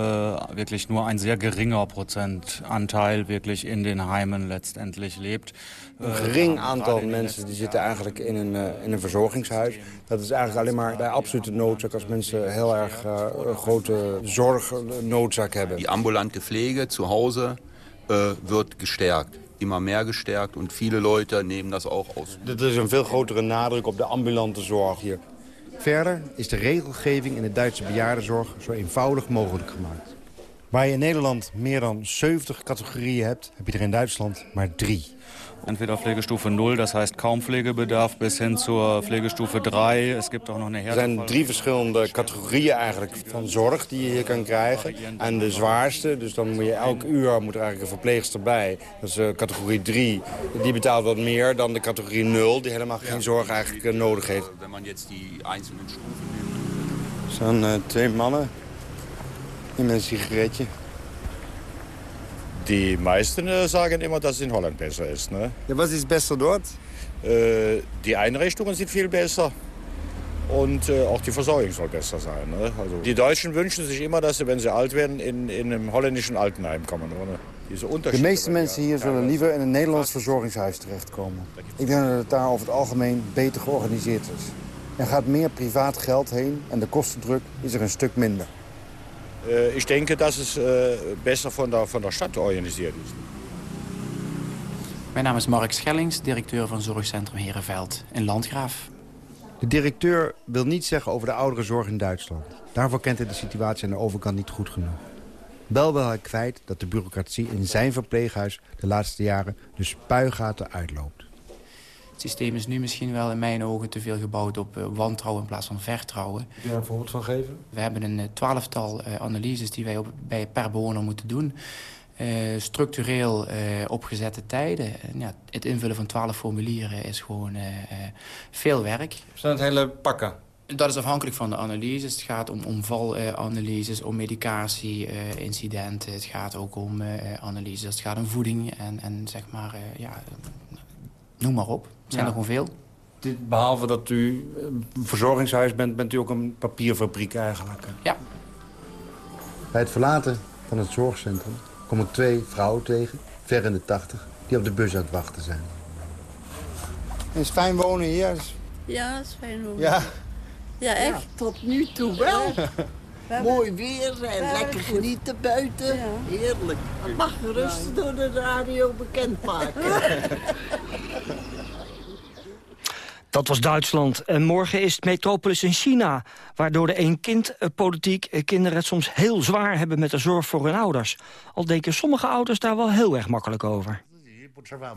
wirklich nur ein sehr geringer Prozentanteil wirklich in den Heimen letztendlich lebt. Een gering aantal mensen die zitten eigenlijk in een, uh, in een verzorgingshuis. Dat is eigenlijk alleen maar bij absolute noodzaak als mensen heel erg uh, grote zorgnoodzaak hebben. Die ambulante Pflege zu Hause wird gestärkt. Immer mehr gestärkt und viele Leute nehmen das auch aus. Er is een veel grotere nadruk op de ambulante zorg hier. Verder is de regelgeving in de Duitse bejaardenzorg zo eenvoudig mogelijk gemaakt. Waar je in Nederland meer dan 70 categorieën hebt, heb je er in Duitsland maar drie. Entweder Pflegestufe 0, das heißt kaum Pflegebedarf, bis hin zur Pflegestufe 3. Es gibt auch noch eine Er zijn drie verschillende categorieën eigenlijk van zorg die je hier kan krijgen. En de zwaarste, dus dan moet je elk uur moet er eigenlijk een verpleegster bij. Dat is uh, categorie 3. Die betaalt wat meer dan de categorie 0, die helemaal geen zorg eigenlijk uh, nodig heeft. Er zijn uh, twee mannen in een sigaretje. Die meisten äh, sagen immer, dass es in Holland besser ist. Ne? Ja, was ist besser dort? Äh, die Einrichtungen sind viel besser und äh, auch die Versorgung soll besser sein. Ne? Also die Deutschen wünschen sich immer, dass sie, wenn sie alt werden, in, in einem holländischen Altenheim kommen. Oder? Diese De meeste mensen hier zullen liever in een Nederlands verzorgingshuis terechtkomen. Ik denk dat het daar over het algemeen beter georganiseerd is. Er gaat meer privaat geld heen en de kostendruk is er een stuk minder. Uh, ich denke, dass es uh, besser von der, von der Stadt organisiert ist. Mijn naam is Mark Schellings, directeur van Zorgcentrum Herenveld in Landgraaf. De directeur wil niets zeggen over de ouderenzorg in Duitsland. Daarvoor kent hij de situatie aan de overkant niet goed genoeg. Wel wil hij kwijt dat de bureaucratie in zijn verpleeghuis de laatste jaren de spuigaten uitloopt. Het systeem is nu misschien wel in mijn ogen te veel gebouwd op uh, wantrouwen in plaats van vertrouwen. Kun je daar een voorbeeld van geven? We hebben een uh, twaalftal uh, analyses die wij op, bij per bewoner moeten doen. structureel opgezette tijden. ja, het invullen van twaalf formulieren is gewoon veel werk. Zijn het hele pakken? Dat is afhankelijk van de analyses. Het gaat om, om valanalyses, om medicatie-incidenten. het gaat ook om analyses. Het gaat om voeding en, en zeg maar, ja, noem maar op. Het zijn Ja. er gewoon veel. Dit, behalve dat u een verzorgingshuis bent, bent u ook een papierfabriek eigenlijk. Ja. Bij het verlaten van het zorgcentrum kom ik twee vrouwen tegen, ver in de tachtig, die op de bus aan het wachten zijn. Is fijn wonen hier? Ja, dat is fijn hoor. Ja. Ja, echt. Tot nu toe wel. Mooi weer en lekker genieten buiten. Heerlijk. Het mag gerust door de radio bekendmaken. [laughs] Dat was Duitsland. En morgen is het metropolis in China... waardoor de één-kind-politiek eh, kinderen het soms heel zwaar hebben... met de zorg voor hun ouders. Al denken sommige ouders daar wel heel erg makkelijk over.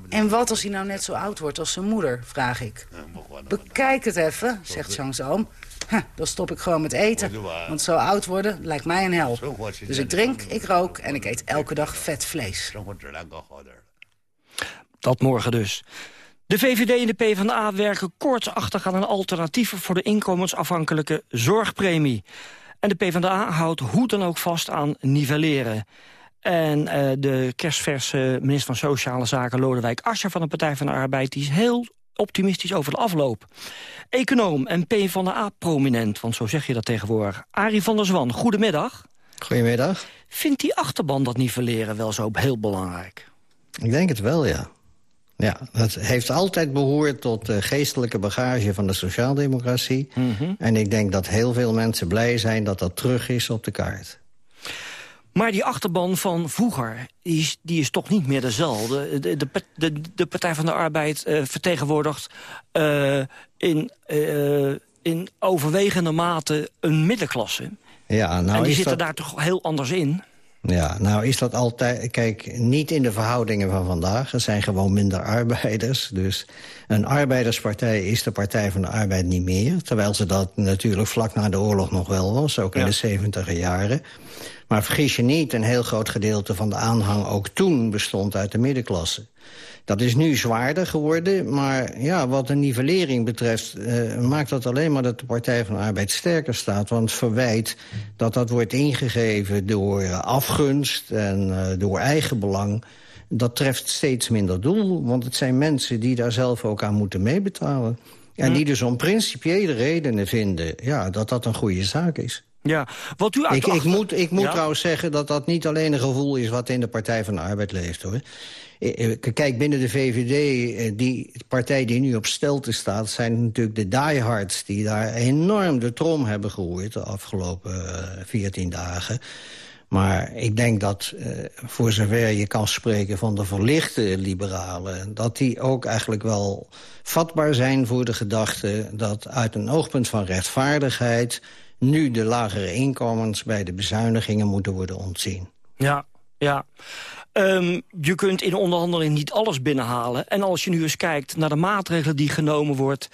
En wat als hij nou net zo oud wordt als zijn moeder, vraag ik. Bekijk het even, zegt Changzoom. Huh, dan stop ik gewoon met eten. Want zo oud worden lijkt mij een hel. Dus ik drink, ik rook en ik eet elke dag vet vlees. Dat morgen dus. De VVD en de PvdA werken koortsachtig aan een alternatief... voor de inkomensafhankelijke zorgpremie. En de PvdA houdt hoe dan ook vast aan nivelleren. En eh, de kerstverse minister van Sociale Zaken... Lodewijk Asscher van de Partij van de Arbeid... die is heel optimistisch over de afloop. Econoom en PvdA-prominent, want zo zeg je dat tegenwoordig. Arie van der Zwan, goedemiddag. Goedemiddag. Vindt die achterban dat nivelleren wel zo heel belangrijk? Ik denk het wel, ja. Ja, dat heeft altijd behoord tot de geestelijke bagage van de sociaaldemocratie. En ik denk dat heel veel mensen blij zijn dat dat terug is op de kaart. Maar die achterban van vroeger, die is, die is toch niet meer dezelfde. De, de, de, de Partij van de Arbeid eh, vertegenwoordigt eh, in, eh, in overwegende mate een middenklasse. Ja, nou en die zitten dat... daar toch heel anders in? Ja, nou is dat altijd... Kijk, niet in de verhoudingen van vandaag. Er zijn gewoon minder arbeiders. Dus een arbeiderspartij is de Partij van de Arbeid niet meer. Terwijl ze dat natuurlijk vlak na de oorlog nog wel was. Ook in de 70 jaren. Maar vergis je niet, een heel groot gedeelte van de aanhang ook toen bestond uit de middenklasse. Dat is nu zwaarder geworden, maar ja, wat de nivellering betreft... Uh, maakt dat alleen maar dat de Partij van de Arbeid sterker staat. Want verwijt dat dat wordt ingegeven door uh, afgunst en uh, door eigenbelang... dat treft steeds minder doel, want het zijn mensen die daar zelf ook aan moeten meebetalen. En die dus om principiële redenen vinden ja, dat dat een goede zaak is. Ja, wat u uit ik, ik moet, ik moet Ja? trouwens zeggen dat dat niet alleen een gevoel is... wat in de Partij van de Arbeid leeft, hoor. Eh, eh, Kijk, binnen de VVD, eh, die partij die nu op stelte staat... zijn natuurlijk de diehards die daar enorm de trom hebben gehoord... de afgelopen eh, 14 dagen. Maar ik denk dat, voor zover je kan spreken van de verlichte liberalen... dat die ook eigenlijk wel vatbaar zijn voor de gedachte... dat uit een oogpunt van rechtvaardigheid... nu de lagere inkomens bij de bezuinigingen moeten worden ontzien. Ja, ja. Ehm, je kunt in onderhandeling niet alles binnenhalen. En als je nu eens kijkt naar de maatregelen die genomen wordt...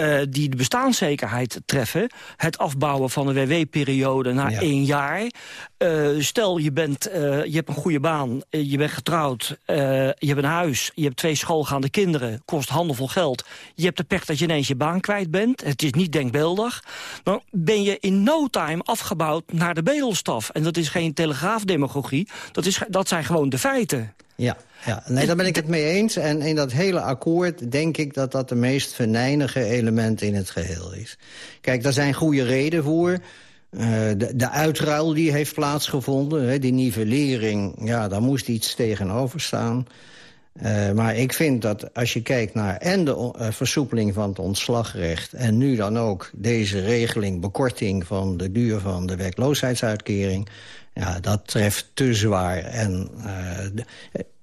Uh, die de bestaanszekerheid treffen... het afbouwen van de WW-periode na één jaar... Uh, stel, je, bent, uh, je hebt een goede baan, je bent getrouwd... je hebt een huis, je hebt twee schoolgaande kinderen... kost handelvol geld. Je hebt de pech dat je ineens je baan kwijt bent. Het is niet denkbeeldig. Dan ben je in no time afgebouwd naar de bedelstaf. En dat is geen telegraafdemagogie. Dat, is, dat zijn gewoon feiten. Ja, ja, nee, daar ben ik het mee eens. En in dat hele akkoord denk ik dat dat de meest venijnige element in het geheel is. Kijk, daar zijn goede redenen voor. Uh, de, de uitruil die heeft plaatsgevonden, hè, die nivellering, ja, daar moest iets tegenover staan. Uh, maar ik vind dat als je kijkt naar en de uh, versoepeling van het ontslagrecht... en nu dan ook deze regeling, bekorting van de duur van de werkloosheidsuitkering... Ja, dat treft te zwaar. En uh,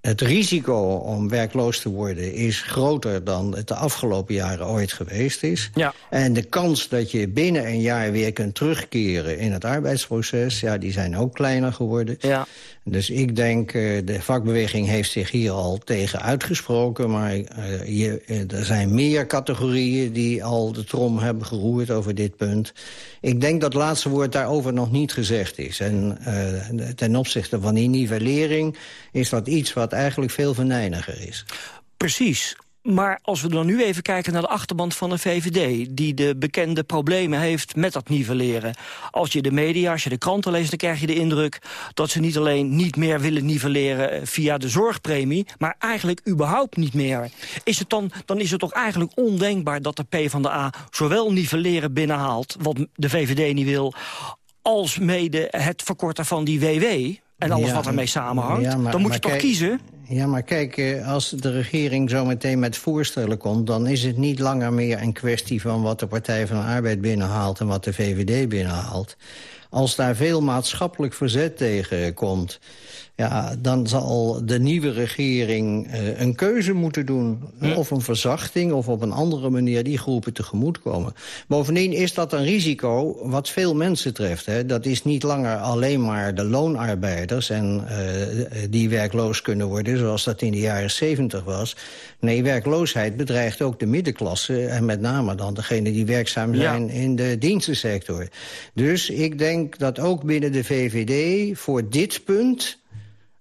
het risico om werkloos te worden is groter dan het de afgelopen jaren ooit geweest is. Ja. En de kans dat je binnen een jaar weer kunt terugkeren in het arbeidsproces... Ja, die zijn ook kleiner geworden. Ja. Dus ik denk, uh, de vakbeweging heeft zich hier al tegen uitgesproken... maar uh, je, er zijn meer categorieën die al de trom hebben geroerd over dit punt. Ik denk dat het laatste woord daarover nog niet gezegd is. En ten opzichte van die nivellering is dat iets wat eigenlijk veel venijniger is. Precies. Maar als we dan nu even kijken naar de achterband van de VVD... die de bekende problemen heeft met dat nivelleren. Als je de media, als je de kranten leest... dan krijg je de indruk dat ze niet alleen niet meer willen nivelleren... via de zorgpremie, maar eigenlijk überhaupt niet meer. Is het dan, dan is het toch eigenlijk ondenkbaar dat de PvdA... zowel nivelleren binnenhaalt, wat de VVD niet wil... als mede het verkorten van die WW en alles Ja, wat ermee samenhangt. ja, maar- dan moet je toch kijk- kiezen? Ja, maar kijk, eh, als de regering zo meteen met voorstellen komt... dan is het niet langer meer een kwestie van wat de Partij van de Arbeid binnenhaalt... en wat de VVD binnenhaalt. Als daar veel maatschappelijk verzet tegen komt... Ja, dan zal de nieuwe regering eh, een keuze moeten doen. Of een verzachting, of op een andere manier die groepen tegemoetkomen. Bovendien is dat een risico wat veel mensen treft. Hè. Dat is niet langer alleen maar de loonarbeiders... en eh, die werkloos kunnen worden, zoals dat in de jaren 70 was. Nee, werkloosheid bedreigt ook de middenklasse... en met name dan degenen die werkzaam Ja. zijn in de dienstensector. Dus ik denk dat ook binnen de VVD voor dit punt...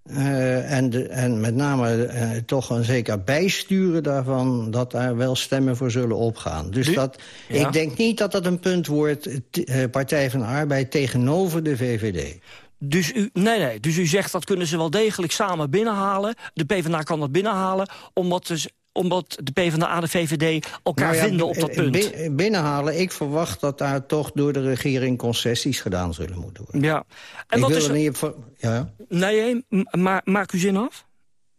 eh, en, de, en met name eh, toch een zeker bijsturen daarvan... dat daar wel stemmen voor zullen opgaan. Dus Du- dat, Ja. ik denk niet dat dat een punt wordt... eh, Partij van de Arbeid tegenover de VVD. Dus u, nee, nee, dus u zegt dat kunnen ze wel degelijk samen binnenhalen. De PvdA kan dat binnenhalen, omdat, dus, omdat de PvdA en de VVD elkaar Nou ja, vinden op dat eh, punt. bi- binnenhalen, ik verwacht dat daar toch door de regering concessies gedaan zullen moeten worden. Ja. En ik wat wil is niet Ja? Nee, maar maak uw zin af.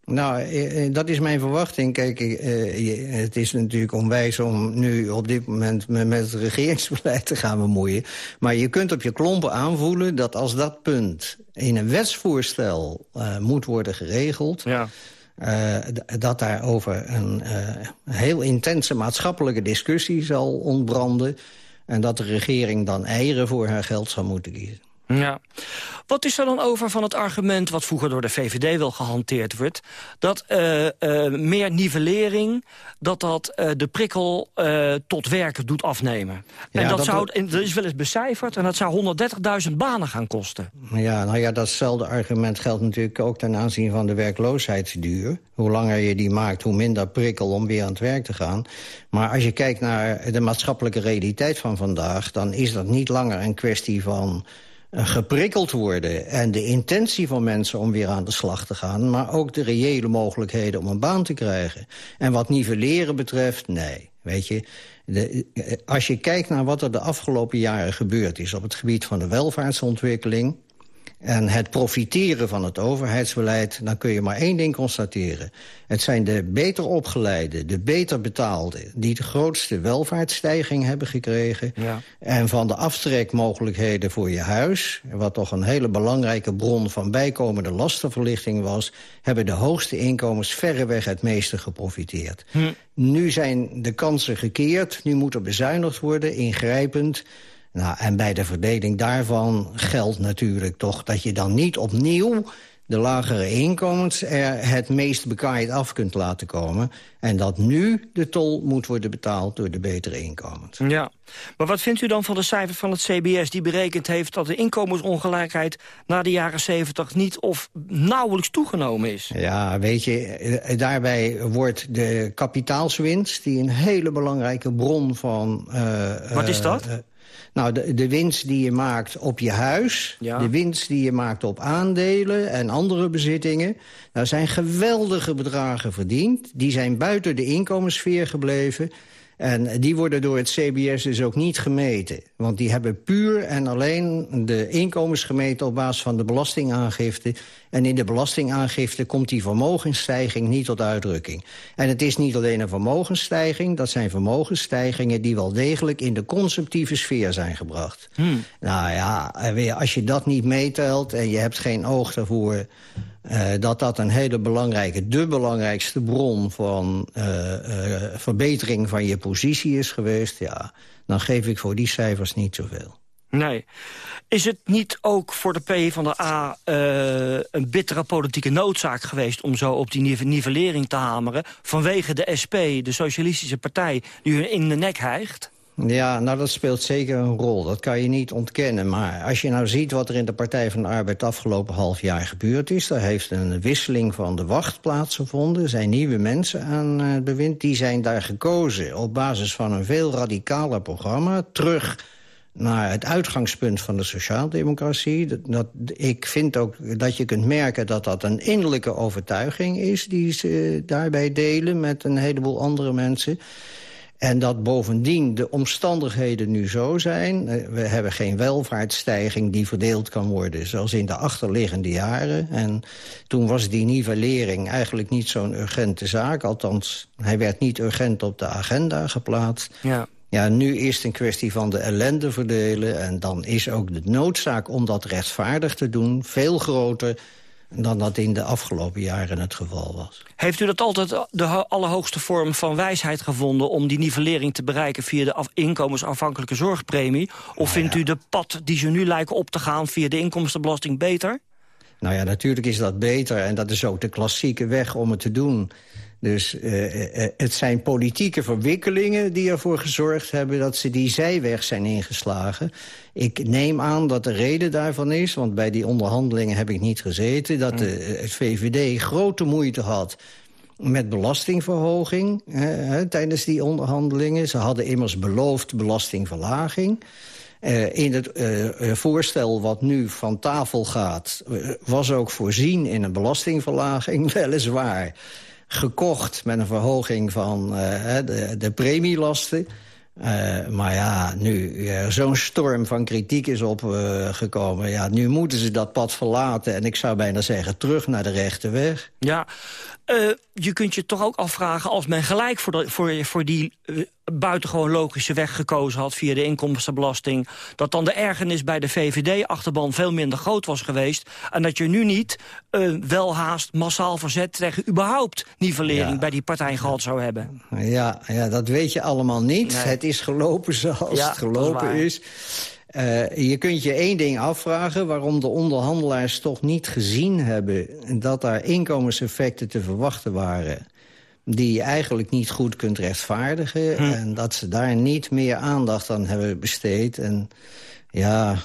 Nou, eh, eh, dat is mijn verwachting. Kijk, eh, het is natuurlijk onwijs om nu op dit moment me met het regeringsbeleid te gaan bemoeien. Maar je kunt op je klompen aanvoelen dat als dat punt in een wetsvoorstel eh, moet worden geregeld... Ja. D- dat daar over een eh, heel intense maatschappelijke discussie zal ontbranden... en dat de regering dan eieren voor haar geld zal moeten kiezen. Ja. Wat is er dan over van het argument, wat vroeger door de VVD wel gehanteerd wordt... dat eh, eh, meer nivellering, dat dat eh, de prikkel tot werken doet afnemen? En dat, dat zou, en dat is wel eens becijferd en dat zou 130.000 banen gaan kosten. Ja, nou ja, datzelfde argument geldt natuurlijk ook ten aanzien van de werkloosheidsduur. Hoe langer je die maakt, hoe minder prikkel om weer aan het werk te gaan. Maar als je kijkt naar de maatschappelijke realiteit van vandaag... dan is dat niet langer een kwestie van geprikkeld worden... en de intentie van mensen om weer aan de slag te gaan... maar ook de reële mogelijkheden om een baan te krijgen. En wat nivelleren betreft, nee. Weet je, de, eh, als je kijkt naar wat er de afgelopen jaren gebeurd is... op het gebied van de welvaartsontwikkeling... en het profiteren van het overheidsbeleid... dan kun je maar één ding constateren. Het zijn de beter opgeleide, de beter betaalde... die de grootste welvaartsstijging hebben gekregen. Ja. En van de aftrekmogelijkheden voor je huis... wat toch een hele belangrijke bron van bijkomende lastenverlichting was... hebben de hoogste inkomens verreweg het meeste geprofiteerd. Nu zijn de kansen gekeerd, nu moet er bezuinigd worden, ingrijpend... Nou, en bij de verdeling daarvan geldt natuurlijk toch dat je dan niet opnieuw de lagere inkomens er het meest bekaaid af kunt laten komen. En dat nu de tol moet worden betaald door de betere inkomens. Ja, maar wat vindt u dan van de cijfers van het CBS... die berekend heeft dat de inkomensongelijkheid na de jaren 70 niet of nauwelijks toegenomen is? Ja, weet je, eh, daarbij wordt de kapitaalswinst... die een hele belangrijke bron van... Uh, wat is dat? Nou, de, de winst die je maakt op je huis... de winst die je maakt op aandelen en andere bezittingen... daar zijn geweldige bedragen verdiend. Die zijn buiten de inkomenssfeer gebleven... En die worden door het CBS dus ook niet gemeten. Want die hebben puur en alleen de inkomens gemeten... op basis van de belastingaangifte. En in de belastingaangifte komt die vermogensstijging niet tot uitdrukking. En het is niet alleen een vermogensstijging... dat zijn vermogensstijgingen die wel degelijk... in de consumptieve sfeer zijn gebracht. Hmm. Nou ja, als je dat niet meetelt en je hebt geen oog daarvoor... Uh, dat dat een hele belangrijke, de belangrijkste bron van uh, uh, verbetering van je positie is geweest... ja, dan geef ik voor die cijfers niet zoveel. Nee. Is het niet ook voor de P van de A een bittere politieke noodzaak geweest... om zo op die nivellering te hameren... vanwege de SP, de socialistische partij, die hun in de nek hijgt? Ja, nou dat speelt zeker een rol. Dat kan je niet ontkennen. Maar als je nou ziet wat er in de Partij van de Arbeid... afgelopen half jaar gebeurd is... daar heeft een wisseling van de wacht plaatsgevonden. Er zijn nieuwe mensen aan het bewind. Die zijn daar gekozen op basis van een veel radicaler programma. Terug naar het uitgangspunt van de sociaaldemocratie. Dat, ik vind ook dat je kunt merken dat dat een innerlijke overtuiging is... die ze daarbij delen met een heleboel andere mensen... En dat bovendien de omstandigheden nu zo zijn... Eh, we hebben geen welvaartsstijging die verdeeld kan worden... zoals in de achterliggende jaren. En toen was die nivellering eigenlijk niet zo'n urgente zaak. Althans, hij werd niet urgent op de agenda geplaatst. Ja. Ja, nu is het een kwestie van de ellende verdelen... en dan is ook de noodzaak om dat rechtvaardig te doen... veel groter dan dat in de afgelopen jaren het geval was. Heeft u dat altijd de allerhoogste vorm van wijsheid gevonden... om die nivellering te bereiken via de inkomensafhankelijke zorgpremie? Of nou vindt u de pad die ze nu lijken op te gaan via de inkomstenbelasting beter? Nou ja, natuurlijk is dat beter en dat is ook de klassieke weg om het te doen. Dus uh, het zijn politieke verwikkelingen die ervoor gezorgd hebben... dat ze die zijweg zijn ingeslagen. Ik neem aan dat de reden daarvan is... want bij die onderhandelingen heb ik niet gezeten... dat de, het VVD grote moeite had met belastingverhoging tijdens die onderhandelingen. Ze hadden immers beloofd belastingverlaging... In het voorstel wat nu van tafel gaat... was ook voorzien in een belastingverlaging, [laughs] weliswaar gekocht met een verhoging van uh, de, de premielasten. Uh, maar ja, nu uh, zo'n storm van kritiek is opgekomen... ja, nu moeten ze dat pad verlaten. En ik zou bijna zeggen, terug naar de rechte weg. Ja, uh, je kunt je toch ook afvragen... als men gelijk voor, de, voor, voor die uh, buitengewoon logische weg gekozen had... via de inkomstenbelasting... dat dan de ergernis bij de VVD-achterban veel minder groot was geweest... en dat je nu niet uh, wel haast massaal verzet tegen überhaupt nivellering... Ja. bij die partij gehad zou hebben. Ja, ja, dat weet je allemaal niet. Nee. Het is gelopen zoals ja, het gelopen is. Uh, je kunt je één ding afvragen... waarom de onderhandelaars toch niet gezien hebben... dat daar inkomenseffecten te verwachten waren... die je eigenlijk niet goed kunt rechtvaardigen... Hm. en dat ze daar niet meer aandacht aan hebben besteed... En, ja,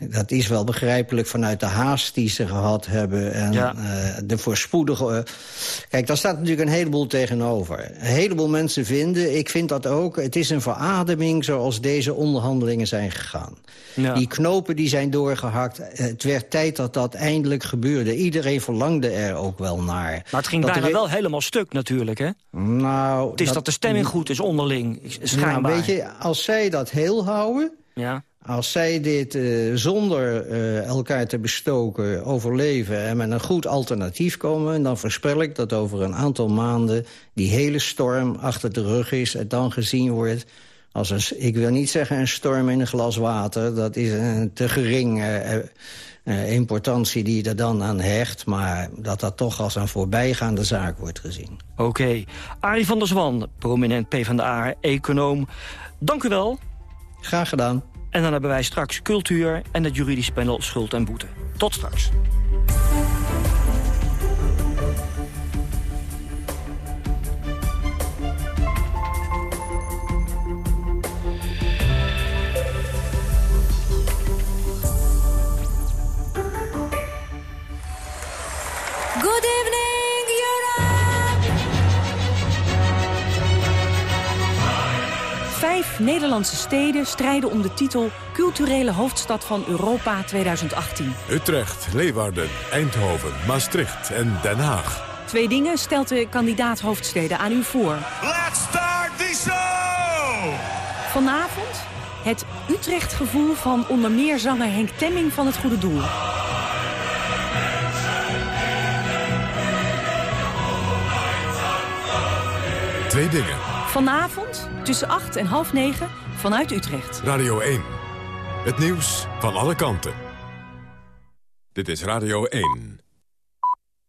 dat is wel begrijpelijk vanuit de haast die ze gehad hebben... en ja. uh, de voorspoedige... Kijk, daar staat natuurlijk een heleboel tegenover. Een heleboel mensen vinden, ik vind dat ook... het is een verademing zoals deze onderhandelingen zijn gegaan. Ja. Die knopen die zijn doorgehakt. Het werd tijd dat dat eindelijk gebeurde. Iedereen verlangde er ook wel naar. Maar het ging dat bijna wel helemaal stuk natuurlijk, hè? Nou... Het is dat, dat de stemming goed is onderling, schijnbaar. Nou, weet je, als zij dat heel houden... Ja. Als zij dit uh, zonder uh, elkaar te bestoken overleven... en met een goed alternatief komen... dan voorspel ik dat over een aantal maanden... die hele storm achter de rug is... en dan gezien wordt als een... ik wil niet zeggen een storm in een glas water... dat is een te gering uh, importantie die je er dan aan hecht... maar dat dat toch als een voorbijgaande zaak wordt gezien. Oké. Okay. Arie van der Zwan, prominent PvdA-econoom. Dank u wel. Graag gedaan. En dan hebben wij straks cultuur en het juridisch panel Schuld en Boete. Tot straks. Vijf Nederlandse steden strijden om de titel Culturele Hoofdstad van Europa 2018. Utrecht, Leeuwarden, Eindhoven, Maastricht en Den Haag. Twee dingen stelt de kandidaat hoofdsteden aan u voor. Let's start the show! Vanavond het Utrecht-gevoel van onder meer zanger Henk Temming van het Goede Doel. Twee dingen. Vanavond tussen 8 en half 9 vanuit Utrecht. Radio 1. Het nieuws van alle kanten. Dit is Radio 1.